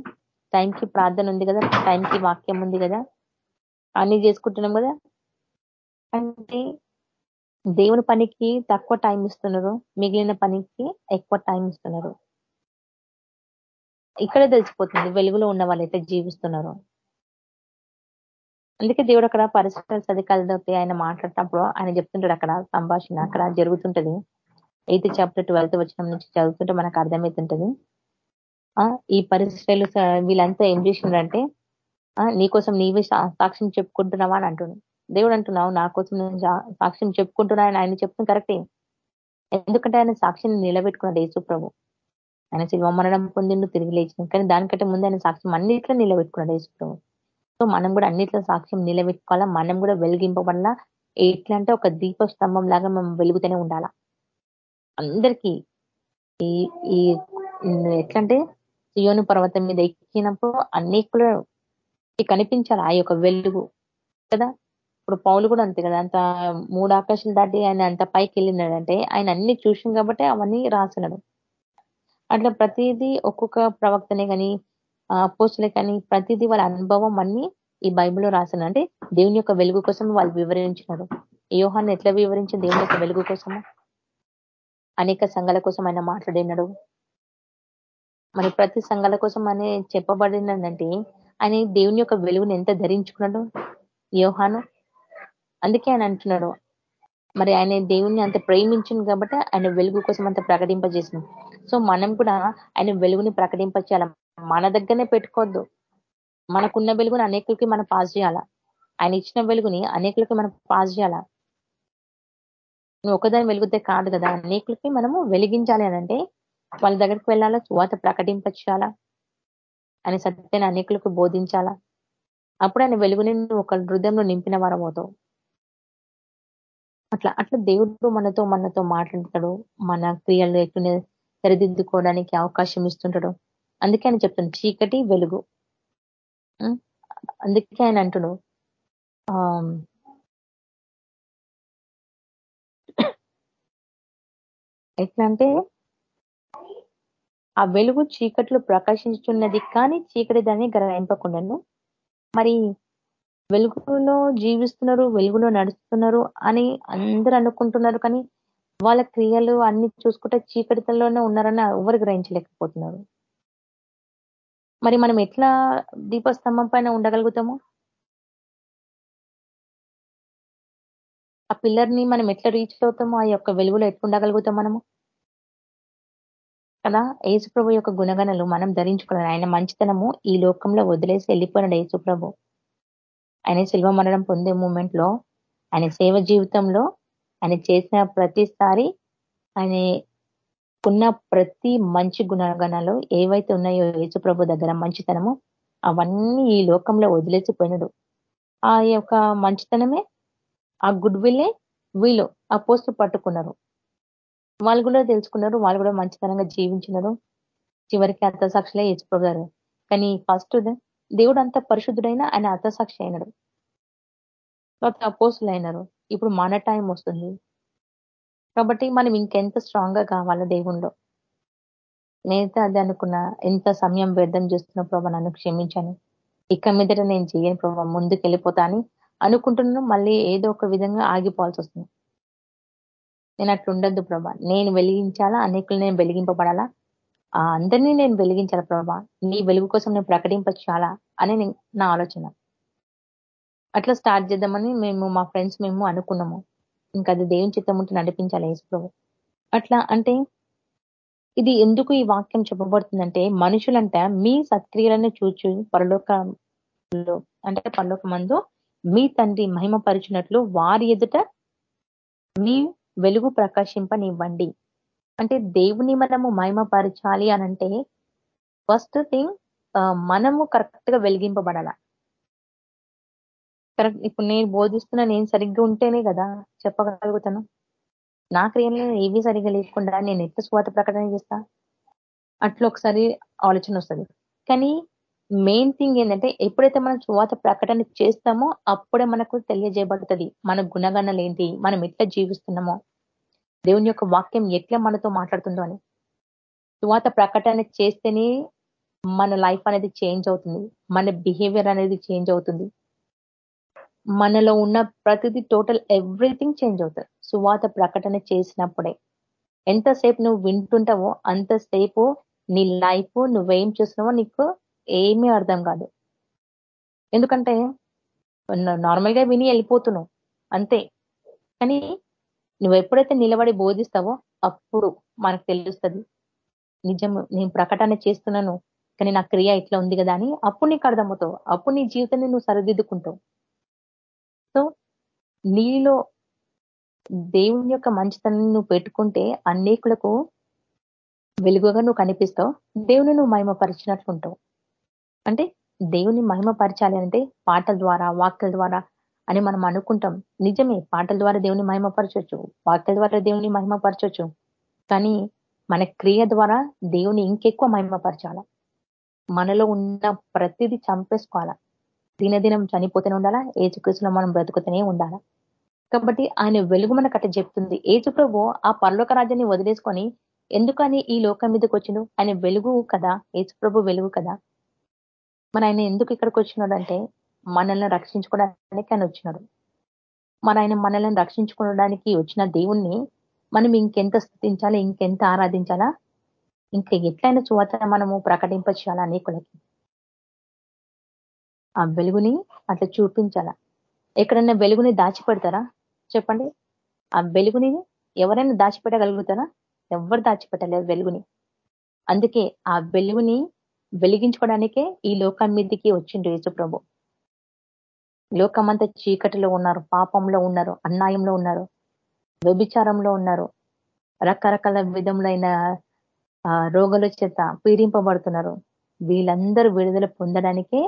C: టైంకి ప్రార్థన ఉంది కదా టైంకి వాక్యం ఉంది కదా అన్ని చేసుకుంటున్నాం కదా. అంటే దేవుని పనికి తక్కువ టైం ఇస్తున్నారు మిగిలిన పనికి ఎక్కువ టైం ఇస్తున్నారు. ఇక్కడే తెలిసిపోతుంది వెలుగులో ఉన్న వాళ్ళైతే జీవిస్తున్నారు. అందుకే దేవుడు అక్కడ పరిస్థితులు సదికాలతో ఆయన మాట్లాడినప్పుడు ఆయన చెప్తుంటాడు అక్కడ సంభాషణ అక్కడ జరుగుతుంటది. ఎయిత్ చాప్టర్ ట్వెల్త్ వచ్చిన నుంచి చదువుతుంటే మనకు అర్థమవుతుంటది ఈ పరిశ్రమలు వీళ్ళంతా ఏం చేసిండ్రంటే నీకోసం నీవే సాక్ష్యం చెప్పుకుంటున్నావా అని అంటున్నాడు దేవుడు అంటున్నావు నా కోసం నేను సాక్ష్యం చెప్పుకుంటున్నా ఆయన చెప్తుంది కరెక్టే. ఎందుకంటే ఆయన సాక్షిని నిలబెట్టుకున్నాడు యేసు ప్రభు. ఆయన శివ మరణం పొందిండు తిరిగి లేచిన కానీ దానికంటే ముందు ఆయన సాక్ష్యం అన్నిట్లో నిలబెట్టుకున్నాడు యేసుప్రభు సో మనం కూడా అన్నిట్లో సాక్ష్యం నిలబెట్టుకోవాలా? మనం కూడా వెలిగింపబడాలా? ఎట్లా అంటే ఒక దీప స్తంభం లాగా మనం వెలుగుతూనే ఉండాలా? అందరికీ ఈ ఈ ఎట్లంటే సియోను పర్వతం మీద ఎక్కినప్పుడు అనేకులు కనిపించాలి ఆ యొక్క వెలుగు? కదా? ఇప్పుడు పౌలు కూడా అంతే కదా అంత మూడు ఆకాశాలు దాటి ఆయన అంత పైకి వెళ్ళినాడంటే ఆయన అన్ని చూసిన కాబట్టి అవన్నీ రాసినాడు అట్లా ప్రతిదీ ఒక్కొక్క ప్రవక్తనే కానీ పోస్టులే కానీ ప్రతిదీ వాళ్ళ అనుభవం అన్ని ఈ బైబిల్లో రాసిన అంటే దేవుని యొక్క వెలుగు కోసం వాళ్ళు వివరించినారు. యోహాన్ని ఎట్లా వివరించి దేవుని యొక్క వెలుగు కోసము? అనేక సంఘాల కోసం ఆయన మాట్లాడినాడు. మరి ప్రతి సంఘాల కోసం అనే చెప్పబడినదంటే ఆయన దేవుని యొక్క వెలుగుని ఎంత ధరించుకున్నాడు? యోహాను. అందుకే ఆయన అంటున్నాడు మరి ఆయన దేవుణ్ణి అంత ప్రేమించింది కాబట్టి ఆయన వెలుగు కోసం అంత ప్రకటింపజేసింది. సో మనం కూడా ఆయన వెలుగుని ప్రకటింపచేయాల? మన దగ్గరనే పెట్టుకోవద్దు. మనకున్న వెలుగుని అనేకులకి మనం పాస్ చేయాలా? ఆయన ఇచ్చిన వెలుగుని అనేకులకి మనం పాస్ చేయాలా? నువ్వు ఒకదాని వెలుగుతే కాదు కదా. అనేకులకి మనము వెలిగించాలి అనంటే వాళ్ళ దగ్గరికి వెళ్ళాలా? చువాత ప్రకటింపచేయాలా? ఆయన సత్యాన్ని అనేకులకు బోధించాలా? అప్పుడు ఆయన వెలుగుని నువ్వు ఒక హృదయంలో నింపిన వారం అవుతావు. అట్లా అట్లా దేవుడు మనతో మనతో మాట్లాడతాడు. మన క్రియలు ఎట్లనే సరిదిద్దుకోవడానికి అవకాశం ఇస్తుంటాడు. అందుకే ఆయన చెప్తున్నాడు చీకటి వెలుగు. అందుకే ఆయన అంటుడు ఎట్లా అంటే ఆ వెలుగు చీకట్లు ప్రకాశించున్నది కానీ చీకటి దాన్ని గ్రహింపకుండాను. మరి వెలుగులో జీవిస్తున్నారు వెలుగులో నడుస్తున్నారు అని అందరూ అనుకుంటున్నారు కానీ వాళ్ళ క్రియలు అన్ని చూసుకుంటే చీకటిలోనే ఉన్నారని ఎవరు గ్రహించలేకపోతున్నారు. మరి మనం ఎట్లా దీపస్తంభం పైన ఉండగలుగుతాము? ఆ పిల్లర్ని మనం ఎట్లా రీచ్ అవుతామో? ఆ యొక్క వెలుగులో ఎట్లా ఉండగలుగుతాం మనము? కదా యేసుప్రభు యొక్క గుణగణలు మనం ధరించుకున్నాం ఆయన మంచితనము ఈ లోకంలో వదిలేసి వెళ్ళిపోయినాడు యేసుప్రభు. ఆయన శిల్వ మరణం పొందే మూమెంట్లో ఆయన సేవ జీవితంలో ఆయన చేసిన ప్రతిసారి ఆయన ఉన్న ప్రతి మంచి గుణగణాలు ఏవైతే ఉన్నాయో యేసుప్రభు దగ్గర మంచితనము అవన్నీ ఈ లోకంలో వదిలేసిపోయినడు ఆ యొక్క మంచితనమే ఆ గుడ్ విల్లే వీళ్ళు ఆ పోస్టు పట్టుకున్నారు. వాళ్ళు కూడా తెలుసుకున్నారు వాళ్ళు కూడా మంచితనంగా జీవించినారు. చివరికి అర్థసాక్షులే యేసుప్రభు కానీ ఫస్ట్ దేవుడు అంత పరిశుద్ధుడైనా ఆయన అర్థసాక్షి అయినాడు. తర్వాత అపోసులు అయినారు ఇప్పుడు మన టైం వస్తుంది. కాబట్టి మనం ఇంకెంత స్ట్రాంగ్గా కావాలా దేవుణ్ణిలో. నేనైతే అది అనుకున్నా ఎంత సమయం వ్యర్థం చేస్తున్న ప్రభా నన్ను క్షమించాను. ఇక మీదట నేను చేయను ప్రభావ ముందుకు వెళ్ళిపోతా అని అనుకుంటున్నాను మళ్ళీ ఏదో ఒక విధంగా ఆగిపోవాల్సి వస్తుంది. నేను అట్లుండద్దు ప్రభా. నేను వెలిగించాలా? అనేకులు నేను వెలిగింపబడాలా? ఆ అందరినీ నేను వెలిగించాలా ప్రభా? నీ వెలుగు కోసం నేను ప్రకటింపచాలా అని నా ఆలోచన. అట్లా స్టార్ట్ చేద్దామని మేము మా ఫ్రెండ్స్ మేము అనుకున్నాము. ఇంకా అది దేవుని చిత్తం ఉంటే నడిపించాలి యేసు అట్లా అంటే ఇది ఎందుకు ఈ వాక్యం చెప్పబడుతుందంటే మనుషులంట మీ సత్క్రియలను చూచు పరలోకంలో అంటే పరలోక మీ తండ్రి మహిమపరిచినట్లు వారి ఎదుట మీ వెలుగు ప్రకాశింపనివ్వండి. అంటే దేవుని మనము మహిమపరచాలి అనంటే ఫస్ట్ థింగ్ మనము కరెక్ట్గా వెలిగింపబడాల. కరెక్ట్. ఇప్పుడు నేను బోధిస్తున్నా నేను సరిగ్గా ఉంటేనే కదా చెప్పగలుగుతాను. నా క్రియలు ఏవి సరిగ్గా లేకుండా నేను ఎట్లా స్వాత ప్రకటన చేస్తా? అట్లా ఒకసారి ఆలోచన వస్తుంది. కానీ మెయిన్ థింగ్ ఏంటంటే ఎప్పుడైతే మనం స్వాత ప్రకటన చేస్తామో అప్పుడే మనకు తెలియజేయబడుతుంది. మన గుణగణాలు ఏంటి? మనం ఎట్లా జీవిస్తున్నామో? దేవుని యొక్క వాక్యం ఎట్లా మనతో మాట్లాడుతుందో అని. స్వాత ప్రకటన చేస్తేనే మన లైఫ్ అనేది చేంజ్ అవుతుంది. మన బిహేవియర్ అనేది చేంజ్ అవుతుంది. మనలో ఉన్న ప్రతిదీ టోటల్ ఎవ్రీథింగ్ చేంజ్ అవుతుంది. సువాత ప్రకటన చేసినప్పుడే. ఎంతసేపు నువ్వు వింటుంటావో అంతసేపు నీ లైఫ్ నువ్వేం చేస్తున్నావో నీకు ఏమీ అర్థం కాదు. ఎందుకంటే నార్మల్గా విని వెళ్ళిపోతున్నావు. అంతే. కానీ నువ్వు ఎప్పుడైతే నిలబడి బోధిస్తావో అప్పుడు మనకు తెలుస్తుంది. నిజం నేను ప్రకటన చేస్తున్నాను కానీ నా క్రియ ఇట్లా ఉంది కదా అని అప్పుడు నీకు అర్థమవుతావు. అప్పుడు నీ జీవితాన్ని నువ్వు సరిదిద్దుకుంటావు. నీలో దేవుని యొక్క మంచితనం నువ్వు పెట్టుకుంటే అనేకులకు వెలుగుగా నువ్వు కనిపిస్తావు. దేవుని నువ్వు మహిమపరిచినట్లుంటావు. అంటే దేవుని మహిమపరచాలి అంటే పాటల ద్వారా వాక్యల ద్వారా అని మనం అనుకుంటాం. నిజమే పాటల ద్వారా దేవుని మహిమపరచవచ్చు వాక్యల ద్వారా దేవుని మహిమపరచవచ్చు కానీ మన క్రియ ద్వారా దేవుని ఇంకెక్కువ మహిమపరచాల? మనలో ఉన్న ప్రతిదీ చంపేసుకోవాలా? దినదినం చనిపోతూనే ఉండాలా? ఏచుకృష్ణలో మనం బ్రతుకుతూనే ఉండాలా? కాబట్టి ఆయన వెలుగు మన కట్ట చెప్తుంది. ఏచు ప్రభు ఆ పరలోక రాజ్యాన్ని వదిలేసుకొని ఎందుకని ఈ లోకం మీదకి వచ్చిండు? ఆయన వెలుగు కదా ఏచు ప్రభు వెలుగు కదా. మన ఆయన ఎందుకు ఇక్కడికి వచ్చినాడు అంటే మనల్ని రక్షించుకోవడానికి ఆయన వచ్చినాడు. మన ఆయన మనల్ని రక్షించుకోవడానికి వచ్చిన దేవుణ్ణి మనం ఇంకెంత స్థుతించాలా ఇంకెంత ఆరాధించాలా? ఇంకా ఎట్లయినా చువత మనము ప్రకటింపచేయాలా అనేకులకి? ఆ వెలుగుని అట్లా చూపించాలా? ఎక్కడన్నా వెలుగుని దాచిపెడతారా? చెప్పండి. ఆ వెలుగుని ఎవరైనా దాచిపెట్టగలుగుతారా? ఎవరు దాచిపెట్టలేరు వెలుగుని? అందుకే ఆ వెలుగుని వెలిగించుకోవడానికే ఈ లోకం మీదకి వచ్చిండు యేసుప్రభు. లోకమంతా చీకటిలో ఉన్నారు పాపంలో ఉన్నారు అన్యాయంలో ఉన్నారు వ్యభిచారంలో ఉన్నారు. రకరకాల విధములైన రోగుల చేత పీడింపబడుతున్నారు. వీళ్ళందరూ విడుదల పొందడానికే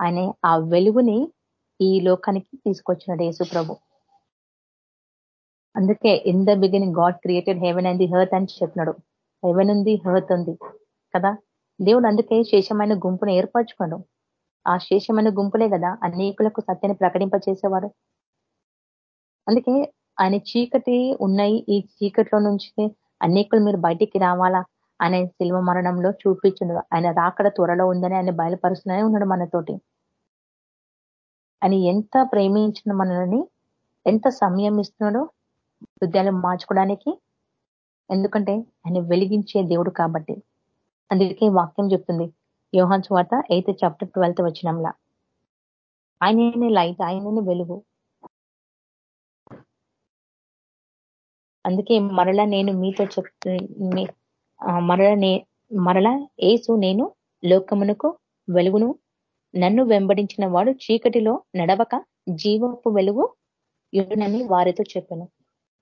C: ఆయన ఆ వెలుగుని ఈ లోకానికి తీసుకొచ్చినాడు యేసు ప్రభు. అందుకే in the beginning God created heaven and the earth అని చెప్పినాడు. హెవెన్ ఉంది హర్త్ ఉంది కదా? దేవుడు అందుకే శేషమైన గుంపును ఏర్పరచుకోడు ఆ శేషమైన గుంపులే కదా అనేకులకు సత్యాన్ని ప్రకటింప చేసేవాడు అందుకే ఆయన చీకటి ఉన్నాయి. ఈ చీకటిలో నుంచి అనేకులు మీరు బయటికి రావాలా? ఆయన శిల్వ మరణంలో చూపించిండు ఆయన రాకడ త్వరలో ఉందని ఆయన బయలుపరుస్తూనే ఉన్నాడు మనతోటి. ఆయన ఎంత ప్రేమించిన మనల్ని ఎంత సమయం ఇస్తున్నాడో హృదయాలు మార్చుకోవడానికి. ఎందుకంటే ఆయన వెలిగించే దేవుడు కాబట్టి. అందుకే వాక్యం చెప్తుంది. యోహాన్ స్వార్త ఎయిత్ చాప్టర్ ట్వెల్త్ వచ్చినంలా ఆయననే లైట్ ఆయననే వెలుగు. అందుకే మరలా నేను మీతో చెప్ మరల నే మరల ఏసు నేను లోకమునకు వెలుగును. నన్ను వెంబడించిన వాడు చీకటిలో నడవక జీవపు వెలుగు యుడునని వారితో చెప్పాను.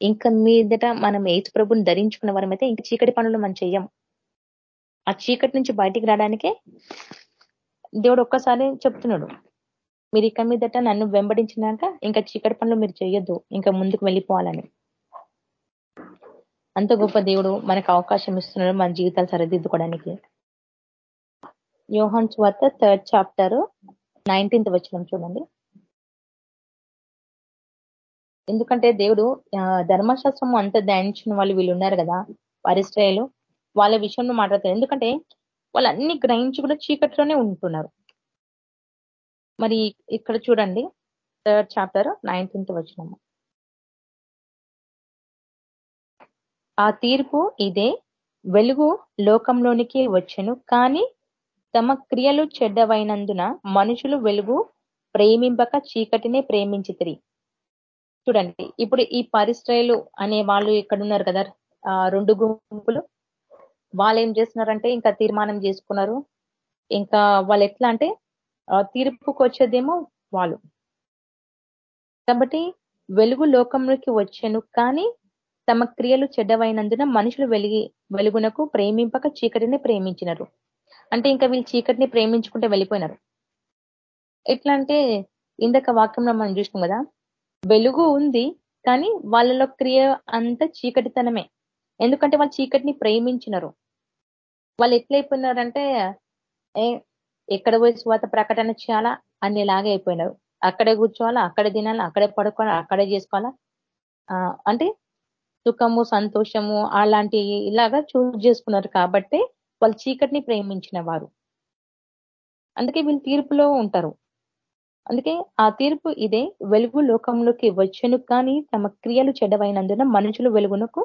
C: ఇంకా మీదట మనం ఏసు ప్రభుని ధరించుకున్న వారమైతే ఇంకా చీకటి పనులు మనం చెయ్యం. ఆ చీకటి నుంచి బయటికి రావడానికే దేవుడు ఒక్కసారి చెప్తున్నాడు. మీరు ఇక మీదట నన్ను వెంబడించినాక ఇంకా చీకటి పనులు మీరు చేయొద్దు ఇంకా ముందుకు వెళ్ళిపోవాలని. అంత గొప్ప దేవుడు మనకు అవకాశం ఇస్తున్నాడు మన జీవితాలు సరిదిద్దుకోవడానికి. యోహన్ స్వార్త థర్డ్ చాప్టర్ నైన్టీన్త్ వచ్చిన చూడండి. ఎందుకంటే దేవుడు ధర్మశాస్త్రము అంత ధ్యానించిన వాళ్ళు వీళ్ళు ఉన్నారు కదా పరిశ్రయలు వాళ్ళ విషయంలో మాట్లాడతారు. ఎందుకంటే వాళ్ళు అన్ని గ్రహించి కూడా చీకట్లోనే ఉంటున్నారు. మరి ఇక్కడ చూడండి థర్డ్ చాప్టర్ నైన్టీన్త్ వచ్చినాము ఆ తీర్పు ఇదే. వెలుగు లోకంలోనికి వచ్చెను. కానీ తమ క్రియలు చెడ్డవైనందున మనుషులు వెలుగు ప్రేమింపక చీకటినే ప్రేమించితిరి. చూడండి ఇప్పుడు ఈ పరిశ్రయలు అనే వాళ్ళు ఇక్కడ ఉన్నారు కదా రెండు గుంపులు. వాళ్ళు ఏం చేస్తున్నారంటే ఇంకా తీర్మానం చేసుకున్నారు. ఇంకా వాళ్ళు ఎట్లా అంటే తీర్పుకు వచ్చేదేమో వాళ్ళు. కాబట్టి వెలుగు లోకంలోకి వచ్చాను. కానీ తమ క్రియలు చెడ్డవైనందున మనుషులు వెలిగి వెలుగునకు ప్రేమింపక చీకటిని ప్రేమించినారు. అంటే ఇంకా వీళ్ళు చీకటిని ప్రేమించుకుంటే వెళ్ళిపోయినారు. ఎట్లా అంటే ఇందక వాక్యంలో మనం చూసినాం కదా వెలుగు ఉంది కానీ వాళ్ళలో క్రియ అంత చీకటితనమే. ఎందుకంటే వాళ్ళు చీకటిని ప్రేమించినారు. వాళ్ళు ఎట్లయిపోయినారంటే ఎక్కడ పోయి స్వాత ప్రకటన చేయాలా? అనేలాగా అయిపోయినారు. అక్కడే కూర్చోవాలా? అక్కడే తినాలా? అక్కడే పడుకోవాలా? అక్కడే చేసుకోవాలా? అంటే సుఖము సంతోషము అలాంటి ఇలాగా చూజ్ చేసుకున్నారు కాబట్టి వాళ్ళు చీకటిని ప్రేమించిన వారు అందుకే వీళ్ళు తీర్పులో ఉంటారు. అందుకే ఆ తీర్పు ఇదే వెలుగు లోకంలోకి వచ్చను కానీ తమ క్రియలు చెడవైనందున మనుషులు వెలుగునకు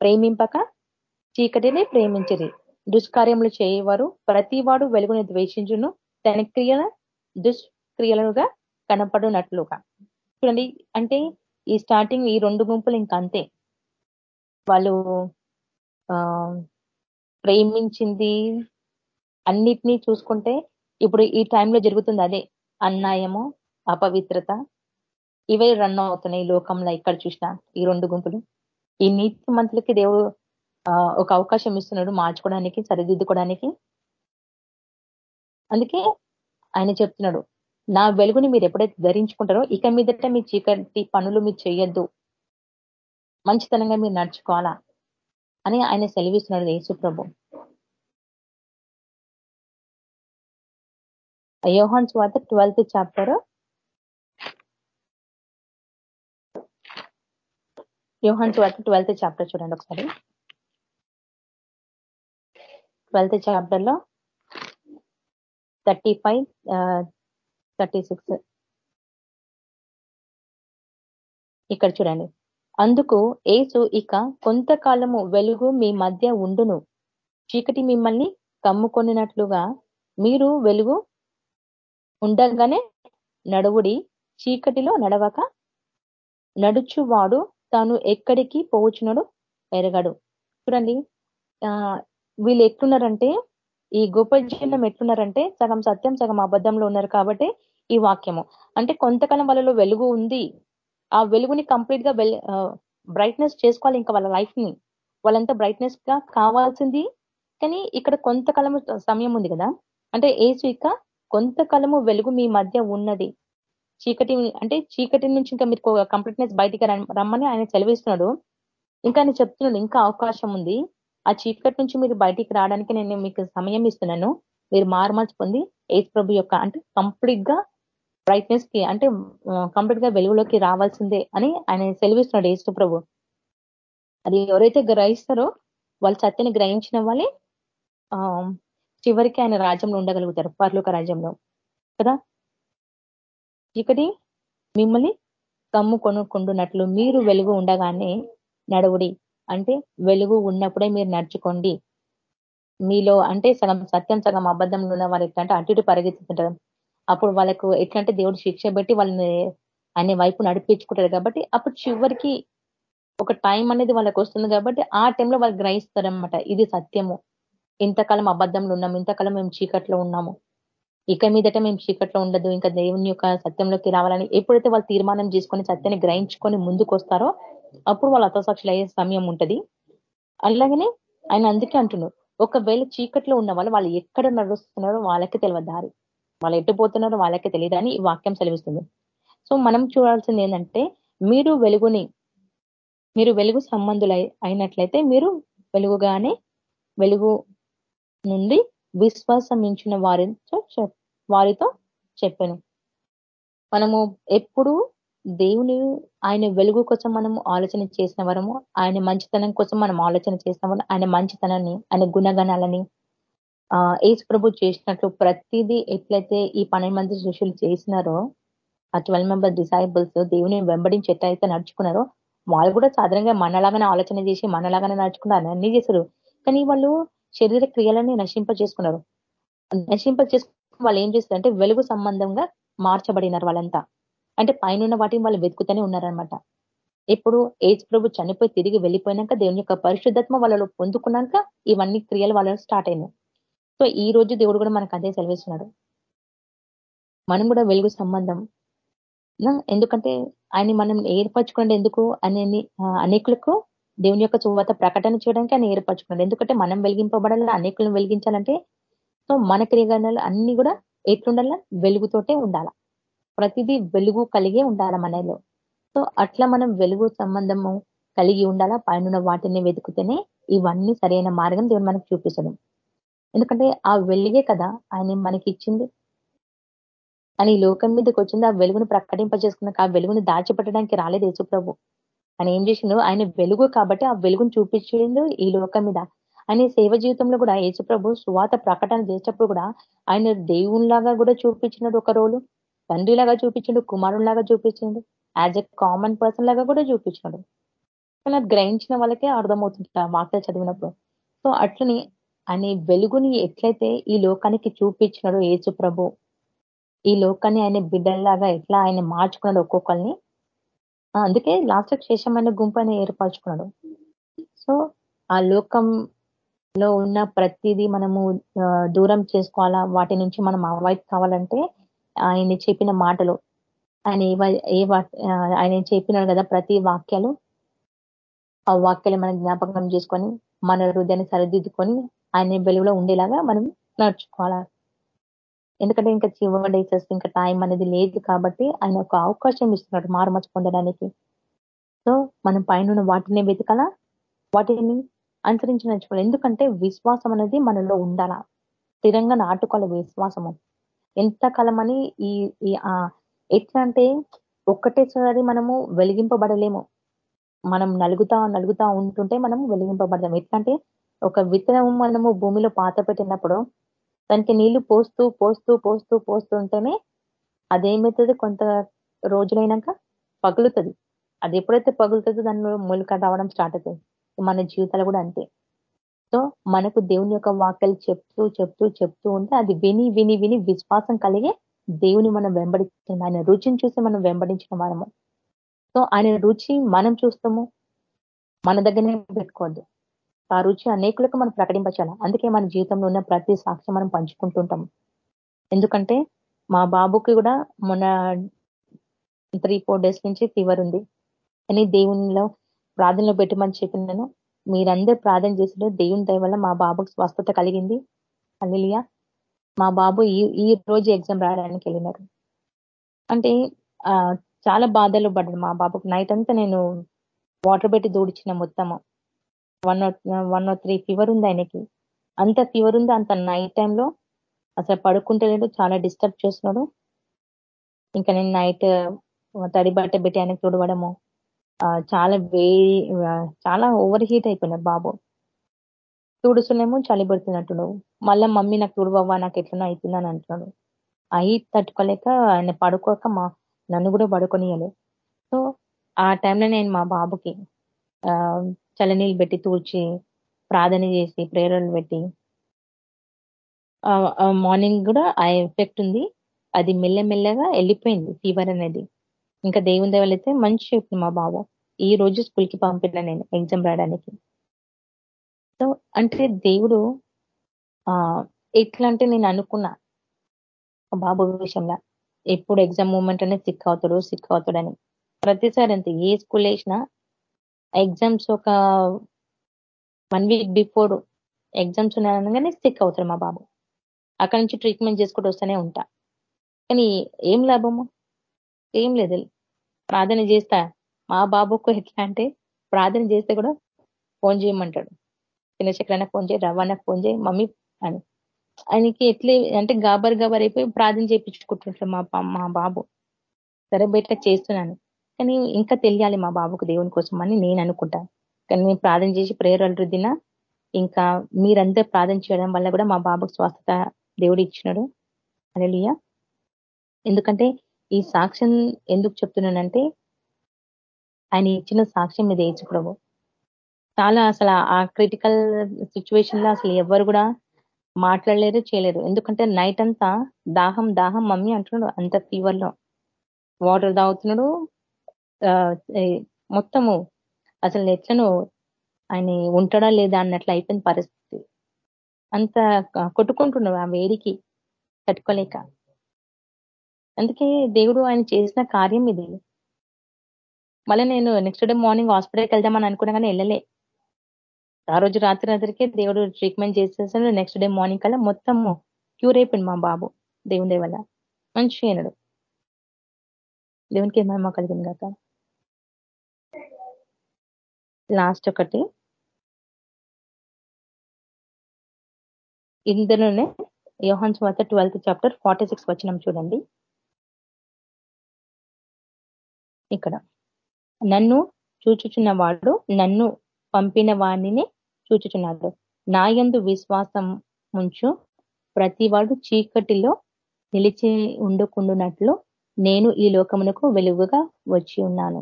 C: ప్రేమింపక చీకటిని ప్రేమించది దుష్కార్యములు చేయవారు ప్రతివాడు వెలుగుని ద్వేషించును తన క్రియల దుష్క్రియలుగా కనపడునట్లుగా. చూడండి అంటే ఈ స్టార్టింగ్ ఈ రెండు గుంపులు ఇంకా అంతే. వాళ్ళు ప్రేమించింది అన్నిటినీ చూసుకుంటే ఇప్పుడు ఈ టైంలో జరుగుతుంది అదే. అన్యాయము అపవిత్రత ఇవే రన్ అవుతున్నాయి లోకంలో ఇక్కడ చూసిన ఈ రెండు గుంపులు. ఈ నీతి మంత్రులకి దేవుడు ఒక అవకాశం ఇస్తున్నాడు మార్చుకోవడానికి సరిదిద్దుకోవడానికి. అందుకే ఆయన చెప్తున్నాడు నా వెలుగుని మీరు ఎప్పుడైతే ధరించుకుంటారో ఇక మీదట మీ చీకటి పనులు మీరు చేయొద్దు. మంచితనంగా మీరు నడుచుకోవాలా అని ఆయన సెలవిస్తున్నాడు యేసుప్రభు యోహాన్ స్వాత ట్వెల్త్ చాప్టర్. యోహాన్ స్వాత ట్వెల్త్ చాప్టర్ చూడండి ఒకసారి. ట్వెల్త్ చాప్టర్లో థర్టీ ఫైవ్ థర్టీ సిక్స్ ఇక్కడ చూడండి. అందుకు ఏసు ఇక కొంతకాలము వెలుగు మీ మధ్య ఉండును. చీకటి మిమ్మల్ని కమ్ముకొనినట్లుగా మీరు వెలుగు ఉండగానే నడువుడి చీకటిలో నడవక నడుచువాడు తాను ఎక్కడికి పోవచ్చునడు ఎరగడు. చూడండి వీళ్ళు ఎట్లున్నారంటే ఈ గొప్ప జీవనం ఎట్లున్నారంటే సగం సత్యం సగం అబద్ధంలో ఉన్నారు కాబట్టి ఈ వాక్యము. అంటే కొంతకాలం వాళ్ళలో వెలుగు ఉంది. ఆ వెలుగుని కంప్లీట్గా బ్రైట్నెస్ చేసుకోవాలి ఇంకా వాళ్ళ లైఫ్ని వాళ్ళంతా బ్రైట్నెస్గా కావాల్సింది. కానీ ఇక్కడ కొంతకాలము సమయం ఉంది కదా. అంటే ఏసు ఇక కొంతకాలము వెలుగు మీ మధ్య ఉన్నది. చీకటి అంటే చీకటి నుంచి ఇంకా మీరు కంప్లీట్నెస్ బయటికి రమ్మని ఆయన సెలవిస్తున్నాడు. ఇంకా నేను చెప్తున్నాడు ఇంకా అవకాశం ఉంది. ఆ చీకటి నుంచి మీరు బయటికి రావడానికి నేను మీకు సమయం ఇస్తున్నాను. మీరు మారుమర్చి పొంది ఏజ్ ప్రభు యొక్క అంటే కంప్లీట్గా బ్రైట్నెస్కి అంటే కంప్లీట్గా వెలుగులోకి రావాల్సిందే అని ఆయన సెలవిస్తున్నాడు ఏజ్ ప్రభు. అది ఎవరైతే గ్రహిస్తారో వాళ్ళు సత్యని గ్రహించిన వాళ్ళే చివరికి ఆయన రాజ్యంలో ఉండగలుగుతారు పర్లోక రాజ్యంలో. కదా? ఇక్కడి మిమ్మల్ని కమ్ము కొనుక్కుంటున్నట్లు మీరు వెలుగు ఉండగానే నడవుడి. అంటే వెలుగు ఉన్నప్పుడే మీరు నడుచుకోండి. మీలో అంటే సగం సత్యం సగం అబద్ధంలో ఉన్న వాళ్ళు ఎట్లంటే అటు ఇటు పరిగెత్తుతుంటారు. అప్పుడు వాళ్ళకు ఎట్లంటే దేవుడు శిక్ష పెట్టి వాళ్ళని అనే వైపు నడిపించుకుంటారు కాబట్టి అప్పుడు చివరికి ఒక టైం అనేది వాళ్ళకి వస్తుంది కాబట్టి ఆ టైంలో వాళ్ళు గ్రహిస్తారనమాట ఇది సత్యము. ఇంతకాలం అబద్ధంలో ఉన్నాము ఇంతకాలం మేము చీకట్లో ఉన్నాము. ఇక మీదట మేము చీకట్లో ఉండదు ఇంకా దేవుని యొక్క సత్యంలోకి రావాలని ఎప్పుడైతే వాళ్ళు తీర్మానం చేసుకొని సత్యాన్ని గ్రహించుకొని ముందుకు వస్తారో అప్పుడు వాళ్ళు అతసాక్షులు అయ్యే సమయం ఉంటుంది. అలాగనే ఆయన అందుకే అంటున్నారు ఒకవేళ చీకట్లో ఉన్న వాళ్ళు వాళ్ళు ఎక్కడ నడుస్తున్నారో వాళ్ళకే తెలియదు దారి. వాళ్ళు ఎటు పోతున్నారో వాళ్ళకే తెలియదు అని ఈ వాక్యం సెలవిస్తుంది. సో మనం చూడాల్సింది ఏంటంటే మీరు వెలుగుని మీరు వెలుగు సంబంధులు అయినట్లయితే మీరు వెలుగుగానే వెలుగు నుండి విశ్వాసం ఇచ్చిన వారితో వారితో చెప్పాను. మనము ఎప్పుడు దేవుని ఆయన వెలుగు కోసం మనము ఆలోచన చేసిన వరము ఆయన మంచితనం కోసం మనం ఆలోచన చేసిన వరం ఆయన మంచితనాన్ని ఆయన గుణగణాలని ఆ ఏజ్ ప్రభు చేసినట్లు ప్రతిదీ ఎట్లయితే ఈ పన్నెండు మంది శిష్యులు చేసినారో ఆ ట్వెల్వ్ మెంబర్ డిసైబుల్స్ దేవుని వెంబడించి ఎట్లయితే నడుచుకున్నారో వాళ్ళు కూడా సాధారణంగా మనలాగానే ఆలోచన చేసి మనలాగానే నడుచుకున్నారు అన్ని చేశారు. కానీ వాళ్ళు శరీర క్రియలని నశింప చేసుకున్నారు నశింప చేసుకుని వాళ్ళు ఏం చేస్తారంటే వెలుగు సంబంధంగా మార్చబడినారు వాళ్ళంతా. అంటే పైన వాటిని వాళ్ళు వెతుకుతూనే ఉన్నారనమాట ఇప్పుడు ఏజ్ ప్రభు చనిపోయి తిరిగి వెళ్ళిపోయినాక దేవుని యొక్క పరిశుద్ధత్మ వాళ్ళలో పొందుకున్నాక ఇవన్నీ క్రియలు వాళ్ళలో స్టార్ట్ అయినాయి. సో ఈ రోజు దేవుడు కూడా మనకు అదే సెలవిస్తున్నాడు. మనం కూడా వెలుగు సంబంధం. ఎందుకంటే ఆయన మనం ఏర్పరచుకోండి ఎందుకు? అనే అనేకులకు దేవుని యొక్క చువత ప్రకటన చేయడానికి ఆయన ఏర్పరచుకున్నాడు. ఎందుకంటే మనం వెలిగింపబడాలి అనేకులను వెలిగించాలంటే సో మన క్రియగణాలు అన్ని కూడా ఎట్లుండాల? వెలుగుతోటే ఉండాల? ప్రతిదీ వెలుగు కలిగే ఉండాల మనలో. సో అట్లా మనం వెలుగు సంబంధము కలిగి ఉండాలా? పైన వాటిని వెతుకుతేనే ఇవన్నీ సరైన మార్గం దేవుడు మనకు చూపిస్తాడు. ఎందుకంటే ఆ వెలుగే కదా ఆయన మనకి ఇచ్చింది. అని ఈ లోకం మీదకి వచ్చింది ఆ వెలుగును ప్రకటింపజేసుకున్నాక ఆ వెలుగుని దాచిపెట్టడానికి రాలేదు యేసుప్రభు ఆయన ఏం చేసిండు? ఆయన వెలుగు కాబట్టి ఆ వెలుగును చూపించిండు ఈ లోకం మీద. ఆయన సేవ జీవితంలో కూడా యేసుప్రభు సువాత ప్రకటన చేసేటప్పుడు కూడా ఆయన దేవునిలాగా కూడా చూపించినాడు ఒక రోజు తండ్రిలాగా చూపించిండు కుమారులాగా చూపించిండు యాజ్ ఎ కామన్ పర్సన్ లాగా కూడా చూపించినాడు కానీ అది గ్రహించిన వాళ్ళకే అర్థమవుతుంది వార్తలు చదివినప్పుడు. సో అట్లని ఆయన వెలుగుని ఎట్లయితే ఈ లోకానికి చూపించినాడు యేసు ప్రభు ఈ లోకాన్ని ఆయన బిడ్డల్లాగా ఎట్లా ఆయన మార్చుకున్నాడు ఒక్కొక్కరిని అందుకే లాస్ట్ శేషమైన గుంపు ఆయన ఏర్పరచుకున్నాడు. సో ఆ లోకంలో ఉన్న ప్రతిదీ మనము దూరం చేసుకోవాలా? వాటి నుంచి మనం అవాయిడ్ కావాలంటే ఆయన చెప్పిన మాటలు ఆయన ఏ ఆయన చెప్పినాడు కదా ప్రతి వాక్యాలు ఆ వాక్యాలు మనం జ్ఞాపకం చేసుకొని మన హృదయాన్ని సరిదిద్దుకొని ఆయన వెలుగులో ఉండేలాగా మనం నడుచుకోవాలి. ఎందుకంటే ఇంకా చివరి డేసెస్ ఇంకా టైం అనేది లేదు కాబట్టి ఆయన ఒక అవకాశం ఇస్తున్నాడు మారుమర్చి పొందడానికి. సో మనం పైన వాటిని వెతకాలా? వాటిని అనుసరించి నడుచుకోవాలి? ఎందుకంటే విశ్వాసం అనేది మనలో ఉండాలా? స్థిరంగా నాటుకోవాలి విశ్వాసము. ఎంతకాలం అని ఈ ఎట్లా అంటే ఒక్కటేసారి మనము వెలిగింపబడలేము. మనం నలుగుతా నలుగుతా ఉంటుంటే మనం వెలిగింపబడదాం ఎట్లంటే ఒక విత్తనం మనము భూమిలో పాత పెట్టినప్పుడు దానికి నీళ్ళు పోస్తూ పోస్తూ పోస్తూ పోస్తూ ఉంటేనే అదేమవుతుంది కొంత రోజులైనాక పగులుతుంది. అది ఎప్పుడైతే పగులుతుందో దానిలో మొలక రావడం స్టార్ట్ అవుతుంది. మన జీవితాలు కూడా అంతే. సో మనకు దేవుని యొక్క వాక్యలు చెప్తూ చెప్తూ చెప్తూ ఉంటే అది విని విని విని విశ్వాసం కలిగే దేవుని మనం వెంబడిస్తుంది ఆయన రుచిని చూసి మనం వెంబడించిన వారము సో ఆయన రుచి మనం చూస్తాము మన దగ్గరనే పెట్టుకోవద్దు. ఆ రుచి అనేకులకు మనం ప్రకటింపచాల అందుకే మన జీవితంలో ఉన్న ప్రతి సాక్ష్యం మనం పంచుకుంటుంటాము ఎందుకంటే మా బాబుకి కూడా మొన్న త్రీ ఫోర్ డేస్ నుంచి ఫీవర్ ఉంది. కానీ దేవునిలో ప్రార్థనలో పెట్టమని చెప్పినాను. మీరందరూ ప్రార్థన చేసిన దేవుని దయ వల్ల మా బాబుకు స్వస్థత కలిగింది. అల్లిలియా మా బాబు ఈ ఈ రోజు ఎగ్జామ్ రాయడానికి వెళ్ళినారు. అంటే చాలా బాధలు పడ్డాడు మా బాబుకు. నైట్ అంతా నేను వాటర్ పెట్టి దూడిచిన మొత్తము. One one naught three fever ఉంది ఆయనకి. అంత ఫీవర్ ఉంది అంత నైట్ టైంలో అసలు పడుకుంటలేడు చాలా డిస్టర్బ్ చేస్తున్నాడు. ఇంకా నేను నైట్ తడి బట్ట పెట్టి ఆయనకు చూడవడము చాలా వే చాలా ఓవర్ హీట్ అయిపోయినాడు బాబు. తుడుసునేమో చలి పెడుతున్నట్టు మళ్ళా మమ్మీ నాకు తుడవవ్వా నాకు ఎట్లనో అవుతుందని అంటున్నాడు. అయి తట్టుకోలేక ఆయన పడుకోక మా నన్ను కూడా పడుకొనియలే సో ఆ టైంలో నేను మా బాబుకి చలనీళ్ళు పెట్టి తూర్చి ప్రార్థన చేసి ప్రేరలు పెట్టి మార్నింగ్ కూడా ఆ ఎఫెక్ట్ ఉంది. అది మెల్లమెల్లగా వెళ్ళిపోయింది ఫీవర్ అనేది. ఇంకా దేవుని దేవాలైతే మంచి చెప్పింది మా బాబు ఈ రోజు స్కూల్కి పంపిన నేను ఎగ్జామ్ రాయడానికి. సో అంటే దేవుడు ఆ ఎట్లా అంటే నేను అనుకున్నా బాబు విషయంలో. ఎప్పుడు ఎగ్జామ్ మూమెంట్ అనేది సిక్ అవుతాడు సిక్ అవుతాడని. ప్రతిసారి అంతే ఏ స్కూల్ వేసినా ఎగ్జామ్స్ ఒక వన్ వీక్ బిఫోర్ ఎగ్జామ్స్ ఉన్నాయనగానే సిక్ అవుతాడు మా బాబు. అక్కడి నుంచి ట్రీట్మెంట్ చేసుకుంటూ వస్తూనే ఉంటా. కానీ ఏం లాభము? ఏం లేదు. ప్రార్థన చేస్తా. మా బాబుకు ఎట్లా అంటే ప్రార్థన చేస్తే కూడా ఫోన్ చేయమంటాడు. చిన్నచక్రానికి ఫోన్ చేయి రవాణా ఫోన్ చేయి మమ్మీ అని. ఆయనకి ఎట్లే అంటే గాబర్ గాబర్ అయిపోయి ప్రార్థన చేయించుకుంటుంటారు మా మా బాబు. సరే బయట చేస్తున్నాను. కానీ ఇంకా తెలియాలి మా బాబుకు దేవుని కోసం అని నేను అనుకుంటా. కానీ నేను ప్రార్థన చేసి ప్రేరలు రుద్దిన ఇంకా మీరంతా ప్రార్థన చేయడం వల్ల కూడా మా బాబుకు స్వస్థత దేవుడు ఇచ్చినాడు. అలెలుయ ఎందుకంటే ఈ సాక్ష్యం ఎందుకు చెప్తున్నానంటే ఆయన ఇచ్చిన సాక్ష్యం మీద ఏచు ప్రభు. చాలా అసలు ఆ క్రిటికల్ సిచ్యువేషన్లో అసలు ఎవరు కూడా మాట్లాడలేరు చేయలేరు. ఎందుకంటే నైట్ అంతా దాహం దాహం మమ్మీ అంటున్నాడు అంత ఫీవర్లో. వాటర్ తాగుతున్నాడు మొత్తము అసలు ఎట్లను ఆయన ఉంటాడా లేదా అన్నట్లు అయిపోయిన పరిస్థితి. అంత కొట్టుకుంటున్నాడు ఆ వేడికి తట్టుకోలేక. అందుకే దేవుడు ఆయన చేసిన కార్యం ఇది. మళ్ళీ నేను నెక్స్ట్ డే మార్నింగ్ హాస్పిటల్కి వెళ్దామని అనుకున్నా కానీ వెళ్ళలే. ఆ రోజు రాత్రి రాత్రికే దేవుడు ట్రీట్మెంట్ చేసేసాడు. నెక్స్ట్ డే మార్నింగ్ కల్లా మొత్తం క్యూర్ అయిపోయింది మా బాబు దేవుని వల్ల. మంచి అయినాడు. దేవునికి ఏమైనా కలిగింది కాక లాస్ట్ ఒకటి. ఇందులోనే యోహన్ స్వాత ట్వెల్త్ చాప్టర్ ఫార్టీ సిక్స్ వచ్చినాం చూడండి. ఇక్కడ. నన్ను చూచుచున్న వాడు నన్ను పంపిన వాణిని చూచుచున్నాడు. నా యందు విశ్వాసం ముంచు ప్రతివాడు చీకటిలో నిలిచి ఉండకుండునట్లు నేను ఈ లోకమునకు వెలుగుగా వచ్చి ఉన్నాను.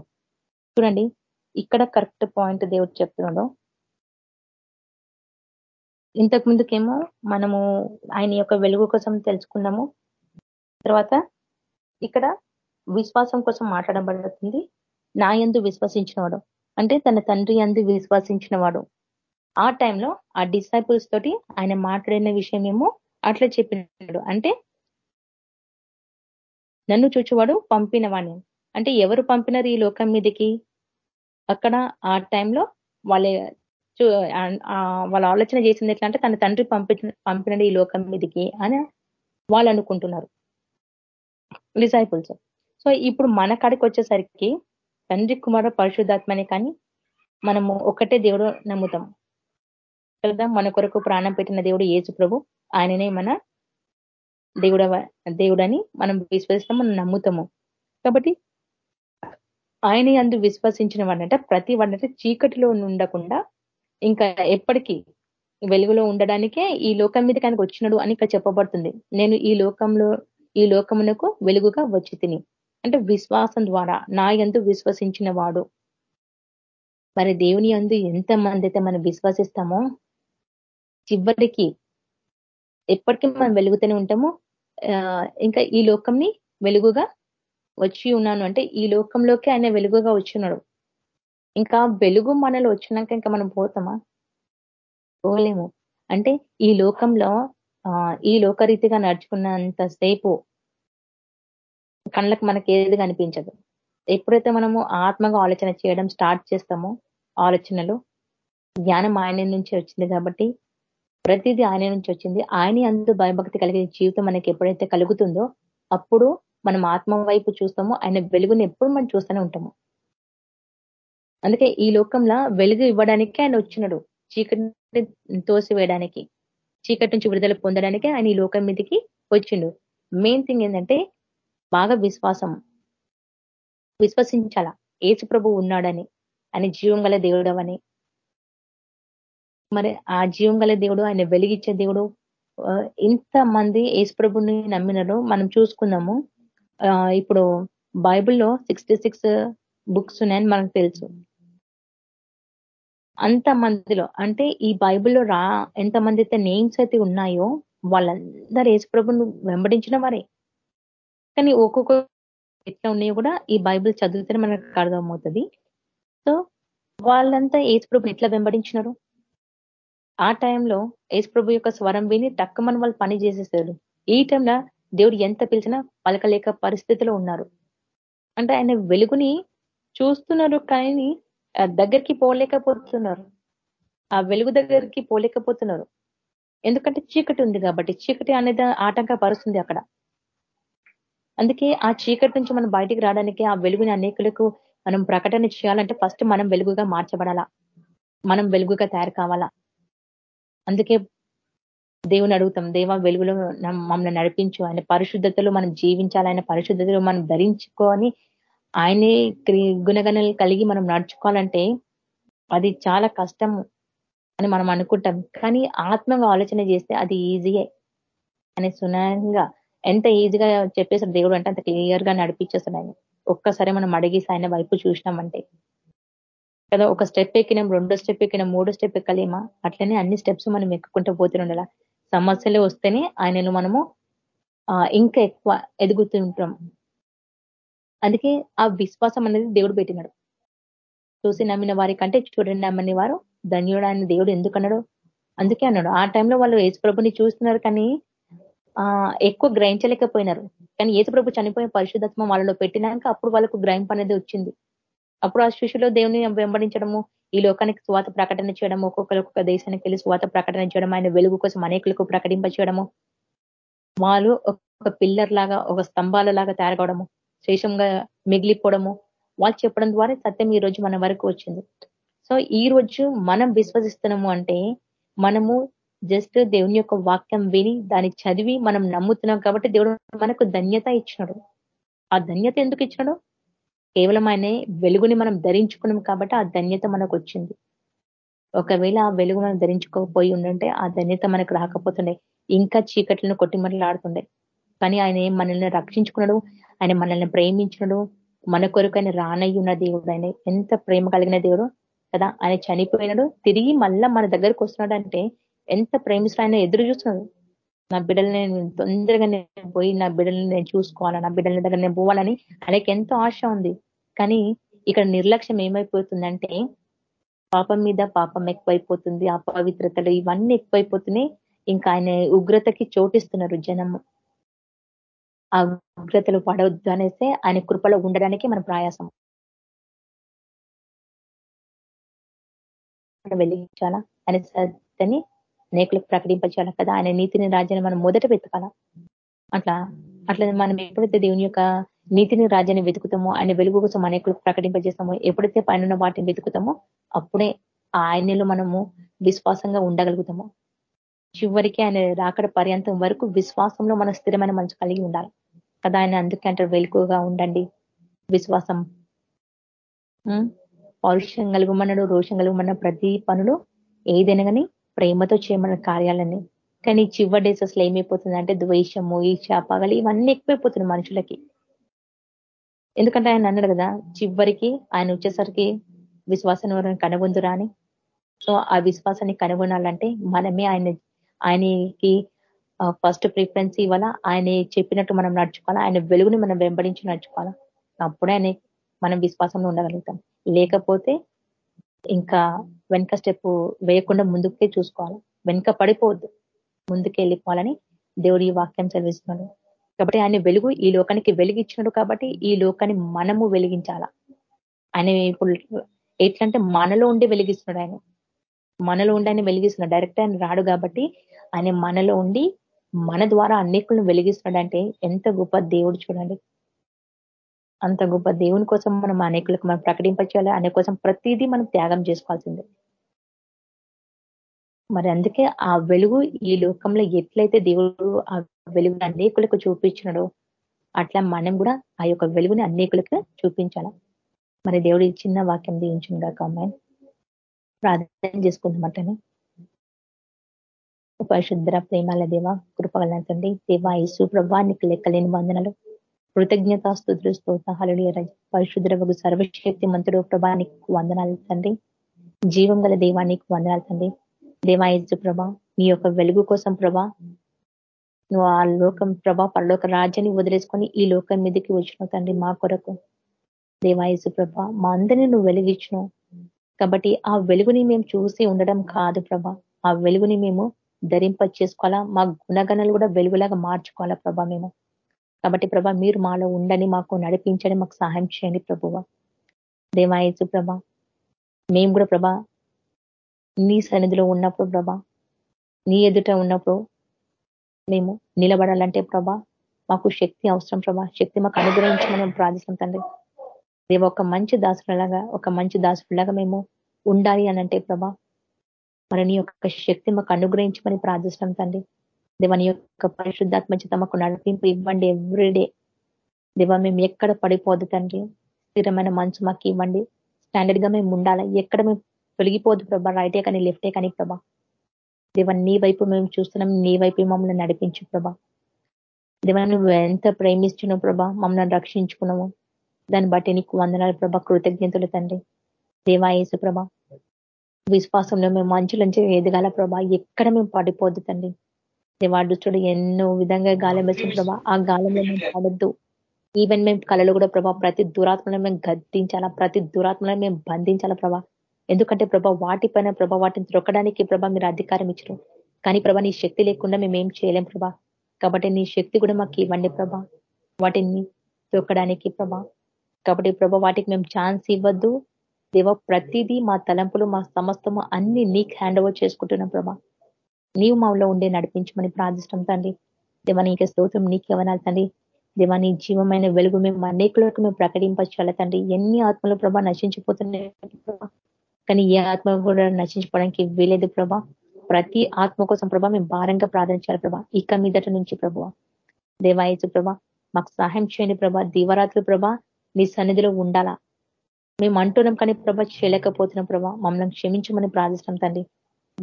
C: చూడండి ఇక్కడ కరెక్ట్ పాయింట్ దేవుడు చెప్తున్నాడు. ఇంతకు ముందుకేమో మనము ఆయన యొక్క వెలుగు కోసం తెలుసుకున్నాము. తర్వాత ఇక్కడ విశ్వాసం కోసం మాట్లాడబడుతుంది. నా ఎందు విశ్వసించినవాడు. అంటే తన తండ్రి అందు విశ్వసించినవాడు. ఆ టైంలో ఆ డిసైపుల్స్ తోటి ఆయన మాట్లాడిన విషయం ఏమో అట్లా చెప్పినాడు. అంటే నన్ను చూచువాడు పంపిన వాణ్ణి అంటే ఎవరు పంపినారు ఈ లోకం మీదకి? అక్కడ ఆ టైంలో వాళ్ళ వాళ్ళ ఆలోచన చేసింది ఎట్లా అంటే తన తండ్రి పంపి పంపినడు ఈ లోకం మీదకి అని వాళ్ళు అనుకుంటున్నారు. డిసైపుల్స్. సో ఇప్పుడు మన కాడికి వచ్చేసరికి తండ్రి కుమార పరిశుద్ధాత్మనే కానీ మనము ఒకటే దేవుడు నమ్ముతాం. కదా? మన కొరకు ప్రాణం పెట్టిన దేవుడు ఏసు ప్రభు. ఆయననే మన దేవుడ దేవుడని మనం విశ్వసిస్తాం మనం నమ్ముతాము. కాబట్టి ఆయన అందు విశ్వసించిన వాడంటే. ప్రతి వాడంటే చీకటిలో ఉండకుండా ఇంకా ఎప్పటికీ వెలుగులో ఉండడానికే ఈ లోకం మీద కనుక వచ్చినాడు అని ఇక్కడ చెప్పబడుతుంది. నేను ఈ లోకంలో ఈ లోకమునకు వెలుగుగా వచ్చి తిని. అంటే విశ్వాసం ద్వారా నా ఎందు విశ్వసించిన వాడు. మరి దేవుని అందు ఎంత మంది అయితే మనం విశ్వసిస్తామో చివరికి ఎప్పటికీ మనం వెలుగుతూనే ఉంటాము ఇంకా ఈ లోకంని వెలుగుగా వచ్చి ఉన్నాను అంటే ఈ లోకంలోకి ఆయన వెలుగుగా వచ్చినాడు ఇంకా వెలుగు మనలో వచ్చినాక ఇంకా మనం పోతామా? పోలేము. అంటే ఈ లోకంలో ఈ లోకరీతిగా నడుచుకున్నంత సేపు కళ్ళకు మనకి ఏది కనిపించదు. ఎప్పుడైతే మనము ఆత్మగా ఆలోచన చేయడం స్టార్ట్ చేస్తామో ఆలోచనలు జ్ఞానం ఆయన నుంచి వచ్చింది కాబట్టి ప్రతిదీ ఆయన నుంచి వచ్చింది. ఆయన అందు భయభక్తి కలిగిన జీవితం మనకి ఎప్పుడైతే కలుగుతుందో అప్పుడు మనం ఆత్మ వైపు చూస్తామో ఆయన వెలుగుని ఎప్పుడు మనం చూస్తూనే ఉంటాము. అందుకే ఈ లోకంలో వెలుగు ఇవ్వడానికి ఆయన వచ్చినాడు. చీకటిని తోసివేయడానికి చీకటి నుంచి విడుదల పొందడానికి ఆయన ఈ లోకం మీదకి వచ్చిండు. మెయిన్ థింగ్ ఏంటంటే బాగా విశ్వాసం విశ్వసించాల. ఏసు ప్రభు ఉన్నాడని ఆయన జీవం గల దేవుడవని. మరి ఆ జీవం గల దేవుడు ఆయన వెలిగించే దేవుడు ఇంత మంది ఏసు ప్రభుని మనం చూసుకున్నాము ఇప్పుడు బైబిల్లో సిక్స్టీ సిక్స్ బుక్స్ ఉన్నాయని మనకు తెలుసు. అంత మందిలో అంటే ఈ బైబిల్లో రా ఎంతమంది అయితే నేమ్స్ అయితే ఉన్నాయో వాళ్ళందరూ ఏసుప్రభుని వెంబడించిన వారే. కానీ ఒక్కొక్క ఎట్లా ఉన్నాయో కూడా ఈ బైబిల్ చదివితే మనకు అర్థమవుతుంది. సో వాళ్ళంతా ఏసుప్రభు ఎట్లా వెంబడించినారు? ఆ టైంలో ఏసుప్రభు యొక్క స్వరం విని టక్కమని వాళ్ళు పని చేసేసారు. ఈ టైంలో దేవుడు ఎంత పిలిచినా పలకలేక పరిస్థితిలో ఉన్నారు. అంటే ఆయన వెలుగుని చూస్తున్నారు కానీ దగ్గరికి పోలేకపోతున్నారు. ఆ వెలుగు దగ్గరికి పోలేకపోతున్నారు. ఎందుకంటే చీకటి ఉంది కాబట్టి చీకటి అనేది ఆటంక పరుస్తుంది అక్కడ. అందుకే ఆ చీకటి నుంచి మనం బయటికి రావడానికి ఆ వెలుగుని అనేకులకు మనం ప్రకటన చేయాలంటే ఫస్ట్ మనం వెలుగుగా మార్చబడాలా? మనం వెలుగుగా తయారు కావాలా? అందుకే దేవుని అడుగుతాం దేవ వెలుగులో మమ్మల్ని నడిపించు. ఆయన పరిశుద్ధతలో మనం జీవించాలి? ఆయన పరిశుద్ధతలో మనం ధరించుకొని ఆయనే గుణగణలు కలిగి మనం నడుచుకోవాలంటే అది చాలా కష్టం అని మనం అనుకుంటాం. కానీ ఆత్మగా ఆలోచన చేస్తే అది ఈజీయే అని సునాయంగా ఎంత ఈజీగా చెప్పేసాడు దేవుడు అంటే అంత క్లియర్గా నడిపించేస్తాడు ఆయన. ఒక్కసారి మనం అడిగేసి ఆయన వైపు చూసినామంటే. కదా ఒక స్టెప్ ఎక్కినాం రెండో స్టెప్ ఎక్కినాం మూడో స్టెప్ ఎక్కలేమా? అట్లనే అన్ని స్టెప్స్ మనం ఎక్కుకుంటూ పోతుండాల సమస్యలు వస్తేనే ఆయనను మనము ఇంకా ఎక్కువ ఎదుగుతుంటాం అందుకే ఆ విశ్వాసం అనేది దేవుడు పెట్టినాడు. చూసి నమ్మిన వారి కంటే చూడండి నమ్మని వారు ధన్యుడు ఆయన దేవుడు ఎందుకు అన్నాడు? అందుకే అన్నాడు. ఆ టైంలో వాళ్ళు ప్రభుని చూస్తున్నారు కానీ ఎక్కువ గ్రహించలేకపోయినారు. కానీ ప్రభు చనిపోయిన పరిశుద్ధత్వం వాళ్ళలో పెట్టినాక అప్పుడు వాళ్ళకు గ్రహింపు అనేది వచ్చింది. అప్పుడు ఆ శిష్యులో దేవుని వెంబడించడము ఈ లోకానికి స్వాత ప్రకటన చేయడము ఒక్కొక్కరు ఒక్కొక్క దేశానికి వెళ్ళి స్వాత ప్రకటన చేయడం ఆయన వెలుగు కోసం అనేకులకు ప్రకటింప చేయడము వాళ్ళు ఒక పిల్లర్ లాగా ఒక స్తంభాల లాగా తయారవడము శేషంగా మిగిలిపోవడము వాళ్ళు చెప్పడం ద్వారా సత్యం ఈ రోజు మన వరకు వచ్చింది. సో ఈ రోజు మనం విశ్వసిస్తున్నాము అంటే మనము జస్ట్ దేవుని యొక్క వాక్యం విని దాన్ని చదివి మనం నమ్ముతున్నాం కాబట్టి దేవుడు మనకు ధన్యత ఇచ్చినాడు. ఆ ధన్యత ఎందుకు ఇచ్చినాడు? కేవలం ఆయన వెలుగుని మనం ధరించుకున్నాం కాబట్టి ఆ ధన్యత మనకు వచ్చింది. ఒకవేళ ఆ వెలుగు మనం ధరించుకోకపోయి ఉండంటే ఆ ధన్యత మనకు రాకపోతుండే. ఇంకా చీకట్లను కొట్టిమట్లాడుతుండే కానీ ఆయన మనల్ని రక్షించుకున్నాడు? ఆయన మనల్ని ప్రేమించినడు. మన కొరకు ఆయన రానయ్యున్న దేవుడు ఆయన. ఎంత ప్రేమ కలిగిన దేవుడు కదా? ఆయన చనిపోయినాడు. తిరిగి మళ్ళా మన దగ్గరకు వస్తున్నాడు అంటే ఎంత ప్రేమిస్తున్నా ఆయన ఎదురు చూస్తున్నాడు నా బిడ్డల్ని నేను తొందరగా నేను పోయి నా బిడ్డల్ని నేను చూసుకోవాలా నా బిడ్డల దగ్గర నేను పోవాలని ఆయనకి ఎంతో ఆశ ఉంది. కానీ ఇక్కడ నిర్లక్ష్యం ఏమైపోతుందంటే పాపం మీద పాపం ఎక్కువైపోతుంది అపవిత్రతలు ఇవన్నీ ఎక్కువైపోతున్నాయి. ఇంకా ఆయన ఉగ్రతకి చోటిస్తున్నారు జనము. ఆ ఉగ్రతలు పడవద్దు అనేసి ఆయన కృపలో ఉండడానికి మన ప్రయాసం. వెలిగించాలా అనే సత్యని నేకులకు ప్రకటింపచేయాలి కదా? ఆయన నీతిని రాజ్యాన్ని మనం మొదట వెతకాలా? అట్లా? అట్లా మనం ఎప్పుడైతే దేవుని యొక్క నీతిని రాజ్యాన్ని వెతుకుతామో ఆయన వెలుగు కోసం అనేకులకు ప్రకటింపజేస్తామో ఎప్పుడైతే పైన వాటిని వెతుకుతామో అప్పుడే ఆయనలో మనము విశ్వాసంగా ఉండగలుగుతాము. చివరికి ఆయన రాకడ పర్యంతం వరకు విశ్వాసంలో మన స్థిరమైన మనసు కలిగి ఉండాలి. కదా? ఆయన అందుకే అంటారు వెలుగుగా ఉండండి. విశ్వాసం. పౌరుషం కలుగుమన్నాడు రోషం కలుగుమన్న ప్రతి పనులు ఏదైనా కానీ ప్రేమతో చేయమన్న కార్యాలని. కానీ చివరి డేస్ అసలు ఏమైపోతుందంటే ద్వేషము ఈశ పగలి ఇవన్నీ ఎక్కువైపోతున్నాయి మనుషులకి. ఎందుకంటే ఆయన అన్నాడు కదా చివరికి ఆయన వచ్చేసరికి విశ్వాసం కనుగొందురా అని. సో ఆ విశ్వాసాన్ని కనుగొనాలంటే మనమే ఆయన ఆయనకి ఫస్ట్ ప్రిఫరెన్స్ ఇవ్వాలా? ఆయన చెప్పినట్టు మనం నడుచుకోవాలా? ఆయన వెలుగుని మనం వెంబడించి నడుచుకోవాలా? అప్పుడే ఆయన మనం విశ్వాసంలో ఉండగలుగుతాం. లేకపోతే ఇంకా వెనక స్టెప్ వేయకుండా ముందుకే చూసుకోవాలి. వెనుక పడిపోవద్దు. ముందుకే వెళ్ళిపోవాలని దేవుడు ఈ వాక్యం చదివిస్తున్నాడు కాబట్టి ఆయన వెలుగు ఈ లోకానికి వెలిగించినాడు కాబట్టి ఈ లోకాన్ని మనము వెలిగించాల? ఆయన ఇప్పుడు ఎట్లంటే మనలో ఉండి వెలిగిస్తున్నాడు ఆయన. మనలో ఉండి ఆయన వెలిగిస్తున్నాడు. డైరెక్ట్ ఆయన రాడు కాబట్టి ఆయన మనలో ఉండి మన ద్వారా అనేకులను వెలిగిస్తున్నాడంటే ఎంత గొప్ప దేవుడు చూడండి. అంత గొప్ప దేవుని కోసం మనం అనేకులకు మనం ప్రకటింపచేయాలి. అనే కోసం ప్రతిదీ మనం త్యాగం చేసుకోవాల్సిందే. మరి అందుకే ఆ వెలుగు ఈ లోకంలో ఎట్లయితే దేవుడు ఆ వెలుగు అనేకులకు చూపించినాడో అట్లా మనం కూడా ఆ యొక్క వెలుగుని అనేకులకు చూపించాల? మరి దేవుడు చిన్న వాక్యం దీవించుగా అమ్మాయి ప్రార్థన చేసుకుందామటనే పరిశుద్ర ప్రేమాల దేవ కృపగల తండ్రి దేవా యేసు ప్రభా నీకు లెక్కలేని వందనలు. కృతజ్ఞతాస్తుతులు స్తోత హళుడి పరిశుద్ధులకు సర్వశక్తి మంతుడు ప్రభా నీకు వందనాలు తండ్రి. జీవం గల దేవానికి వందనాలు తండ్రి. దేవాయజు ప్రభా నీ యొక్క వెలుగు కోసం ప్రభా నువ్వు ఆ లోకం ప్రభా పరలోక రాజ్యాన్ని వదిలేసుకొని ఈ లోకం మీదకి వచ్చినావు తండ్రి మా కొరకు. దేవాయసు ప్రభ మా అందరినీ నువ్వు వెలుగిచ్చినావు కాబట్టి ఆ వెలుగుని మేము చూసి ఉండడం కాదు ప్రభా. ఆ వెలుగుని మేము ధరింప చేసుకోవాలా మా గుణగణాలు కూడా వెలుగులాగా మార్చుకోవాలా ప్రభా మేము? కాబట్టి ప్రభా మీరు మాలో ఉండని మాకు నడిపించని మాకు సహాయం చేయండి ప్రభువ. దేవాయసు ప్రభా మేము కూడా ప్రభా నీ సన్నిధిలో ఉన్నప్పుడు ప్రభా నీ ఎదుట ఉన్నప్పుడు మేము నిలబడాలంటే ప్రభా మాకు శక్తి అవసరం ప్రభా. శక్తి మాకు అనుగ్రహించమని ప్రార్థిస్తాం తండ్రి. దేవ ఒక మంచి దాసులాగా ఒక మంచి దాసులాగా మేము ఉండాలి అనంటే ప్రభా మరి నీ యొక్క శక్తి మాకు అనుగ్రహించమని ప్రార్థిస్తాం తండ్రి. దేవని యొక్క పరిశుద్ధాత్మ చేత మాకు నడిపింపు ఇవ్వండి ఎవ్రీడే దేవ మేము ఎక్కడ పడిపోదు తండ్రి. స్థిరమైన మనసు మాకు ఇవ్వండి. స్టాండర్డ్గా మేము ఉండాలి? ఎక్కడ మేము తొలగిపోదు ప్రభా? రైటే కానీ లెఫ్టే కానీ ప్రభా. దేవ నీ వైపు మేము చూస్తున్నాం నీ వైపు మమ్మల్ని నడిపించు ప్రభా. దేవ నువ్వు ఎంత ప్రేమిస్తున్నావు ప్రభా? మమ్మల్ని రక్షించుకున్నాము దాన్ని బట్టి నీకు వందనాలు ప్రభా కృతజ్ఞతలు తండ్రి. దేవాయేసు ప్రభా. విశ్వాసంలో మేము మంచులంచి ఎదగాల ప్రభా. ఎక్కడ మేము పడిపోద్దు తండ్రి. దేవాడుచుడు ఎన్నో విధంగా గాలం వేసిన ప్రభా. ఆ గాలంలో మేము పడద్దు ఈవెన్ మేము కళలు కూడా ప్రభా ప్రతి దురాత్మలో మేము గద్దించాలా ప్రతి దురాత్మలో మేము బంధించాలా ప్రభా. ఎందుకంటే ప్రభా వాటిపైన ప్రభా వాటిని త్రొక్కడానికి ప్రభా మీరు అధికారం ఇచ్చరు. కానీ ప్రభా నీ శక్తి లేకుండా మేము ఏం చేయలేం ప్రభా. కాబట్టి నీ శక్తి కూడా మాకు ఇవ్వండి ప్రభా. వాటిని తొక్కడానికి ప్రభా. కాబట్టి ప్రభా వాటికి మేము ఛాన్స్ ఇవ్వద్దు. దేవ ప్రతిదీ మా తలంపులు మా సమస్తము అన్ని నీకు హ్యాండ్ ఓవర్ చేసుకుంటున్నాం ప్రభా. నీవు మాలో ఉండే నడిపించమని ప్రార్థిస్తాం తండ్రి. దేవ నీకే స్తోత్రం నీకే వనాలి తండ్రి. దేవా నీ జీవమైన వెలుగు మేము అనేకులకు మేము ప్రకటించాలి తండ్రి. ఎన్ని ఆత్మలు ప్రభా నశించిపోతున్నాయి కానీ ఏ ఆత్మ కూడా నశించుకోవడానికి వీలేదు ప్రభా. ప్రతి ఆత్మ కోసం ప్రభా మేము భారంగా ప్రార్థించాలి ప్రభా. ఇక మీదట నుంచి ప్రభా. దేవాయచు ప్రభా మాకు సహాయం చేయండి ప్రభా. దీవరాత్రులు ప్రభా నీ సన్నిధిలో ఉండాలా. మేము అంటున్నాం కానీ ప్రభా చేయలేకపోతున్నాం ప్రభా. మమ్మల్ని క్షమించమని ప్రార్థిస్తాం తండ్రి.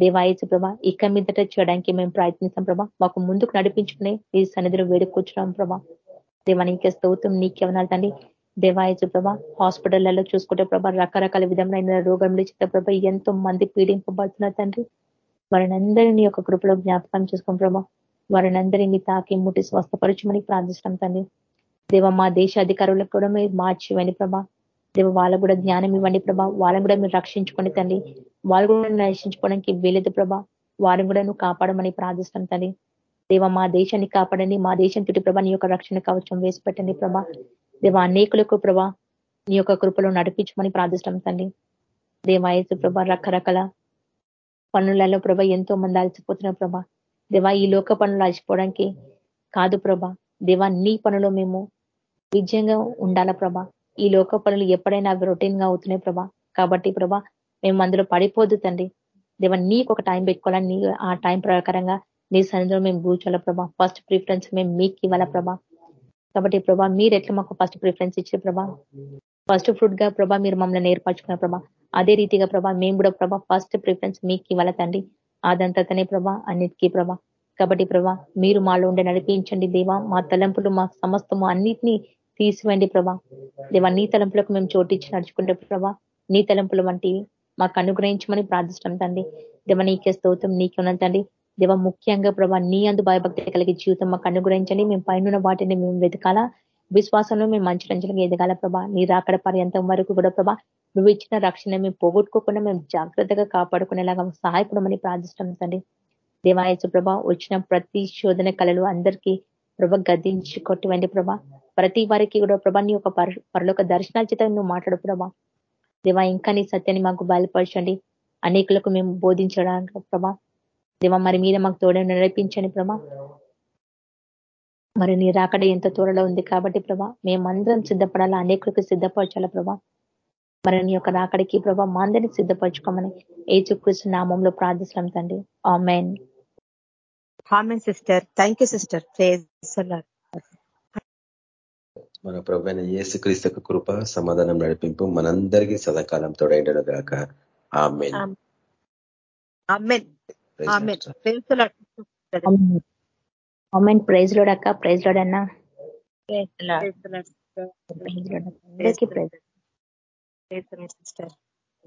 C: దేవాయచు ప్రభా ఇక మీదట చేయడానికి మేము ప్రయత్నిస్తాం ప్రభా. మాకు ముందుకు నడిపించుకునే ఈ సన్నిధిలో వేడుకొచ్చున్నాం ప్రభా. దేవానికి నీకే స్తోత్రం నీకేమనాలి తండ్రి. దేవాయచు ప్రభా హాస్పిటళ్ళలో చూసుకుంటే ప్రభా రకరకాల విధమైన రోగంలో చిత్త ప్రభా ఎంతో మంది పీడింపబడుతున్నారు తండ్రి. వారిని అందరినీ యొక్క కృపలో జ్ఞాపకం చేసుకోం ప్రభా వారిని అందరినీ తాకి ముట్టి స్వస్థపరచమని ప్రార్థిస్తాం తండ్రి. దేవ మా దేశ అధికారులకు కూడా మీరు మార్చివని ప్రభా. దేవ వాళ్ళకు కూడా జ్ఞానం ఇవ్వండి ప్రభా. వాళ్ళని కూడా మీరు రక్షించుకోండి తండ్రి. వాళ్ళు కూడా రక్షించుకోవడానికి వీలేదు ప్రభా వారిని కూడా నువ్వు కాపాడమని ప్రార్థిస్తాం తండ్రి. దేవ మా దేశాన్ని కాపాడండి. మా దేశం చుట్టూ ప్రభా నీ యొక్క రక్షణ కవచం వేసి పెట్టండి ప్రభా. దేవ అనేకులకు ప్రభా నీ యొక్క కృపలో నడిపించమని ప్రార్థిస్తాం తండ్రి. దేవాయసు ప్రభా రకరకాల పనులలో ప్రభ ఎంతో మంది అలసిపోతున్న ప్రభా. దేవా ఈ లోక పనులు అలసిపోవడానికి కాదు ప్రభా. దేవా నీ పనులో మేము విజయంగా ఉండాల ప్రభా. ఈ లోక పనులు ఎప్పుడైనా అవి రొటీన్గా అవుతున్నాయి ప్రభా. కాబట్టి ప్రభా మేము అందులో పడిపోద్దు తండ్రి. దేవా నీకు ఒక టైం పెట్టుకోవాలని నీ ఆ టైం ప్రకారంగా నీ సన్నిధిలో మేము కూర్చోాల ప్రభా? ఫస్ట్ ప్రిఫరెన్స్ మేము మీకు ఇవ్వాలా ప్రభా? కాబట్టి ప్రభా మీరు ఎట్లా మాకు ఫస్ట్ ప్రిఫరెన్స్ ఇచ్చే ప్రభా? ఫస్ట్ ఫ్రూట్గా ప్రభా మీరు మమ్మల్ని ఏర్పరచుకున్న ప్రభా. అదే రీతిగా ప్రభా మేము కూడా ప్రభా ఫస్ట్ ప్రిఫరెన్స్ మీకు ఇవ్వాల తండ్రి? అదంతతనే ప్రభా అన్నిటికీ ప్రభా. కాబట్టి ప్రభా మీరు మాలో ఉండే నడిపించండి దేవా. మా తలంపులు మా సమస్తము అన్నిటినీ తీసివేయండి ప్రభా. దేవా నీ తలంపులకు మేము చోటిచ్చి నడుచుకుంటే ప్రభా నీ తలంపులు వంటివి మాకు అనుగ్రహించమని ప్రార్థిస్తాం తండ్రి. దేవ నీకే స్తోత్రం నీకే ఉన్నది తండ్రి. దేవ ముఖ్యంగా ప్రభా నీ అందు భయభక్తి కలిగే జీవితం మాకు అనుగ్రహించండి. మేము పైన వాటిని మేము వెతకాలా. విశ్వాసంలో మేము మంచి రంజనగా ఎదగాల ప్రభా. నీ రాకడ పర్యంతం వరకు కూడా ప్రభా నువ్వు ఇచ్చిన రక్షణ మేము పోగొట్టుకోకుండా మేము జాగ్రత్తగా కాపాడుకునేలాగా సహాయపడమని ప్రార్థిస్తాం తండ్రి. దేవాయసు ప్రభా వచ్చిన ప్రతి శోధన కళలు అందరికీ ప్రభ గద్దించి కొట్టివండి ప్రభ. ప్రతి వారికి కూడా ప్రభా నీ యొక్క పరలోక దర్శనాల చేత నువ్వు మాట్లాడు ప్రభా. దేవా ఇంకా నీ సత్యాన్ని మాకు బయలుపరచండి. అనేకులకు మేము బోధించడానికి ప్రభా. దేవా మరి మీద మాకు తోడే నడిపించండి ప్రభా. మరి నీ రాకడ ఎంత త్వరలో ఉంది కాబట్టి ప్రభా మేమందరం సిద్ధపడాలా? అనేకులకు సిద్ధపరచాలా ప్రభా? మరి నీ యొక్క రాకడికి ప్రభా మా అందరినీ సిద్ధపరచుకోమని ఏచుకృష్ణ నామంలో ప్రార్థిస్తాం తండ్రి.
B: Amen. Amen sister thank you sister
E: మన ప్రభైన యేసుక్రీస్తు కృప సమాధానం నడిపింపు మనందరికీ సదాకాలం తోడైండను గాక.
B: Amen amen
C: amen praise Lord అక్క. ప్రైజ్ లోడ్ అన్నా. Praise praise Lord
B: sister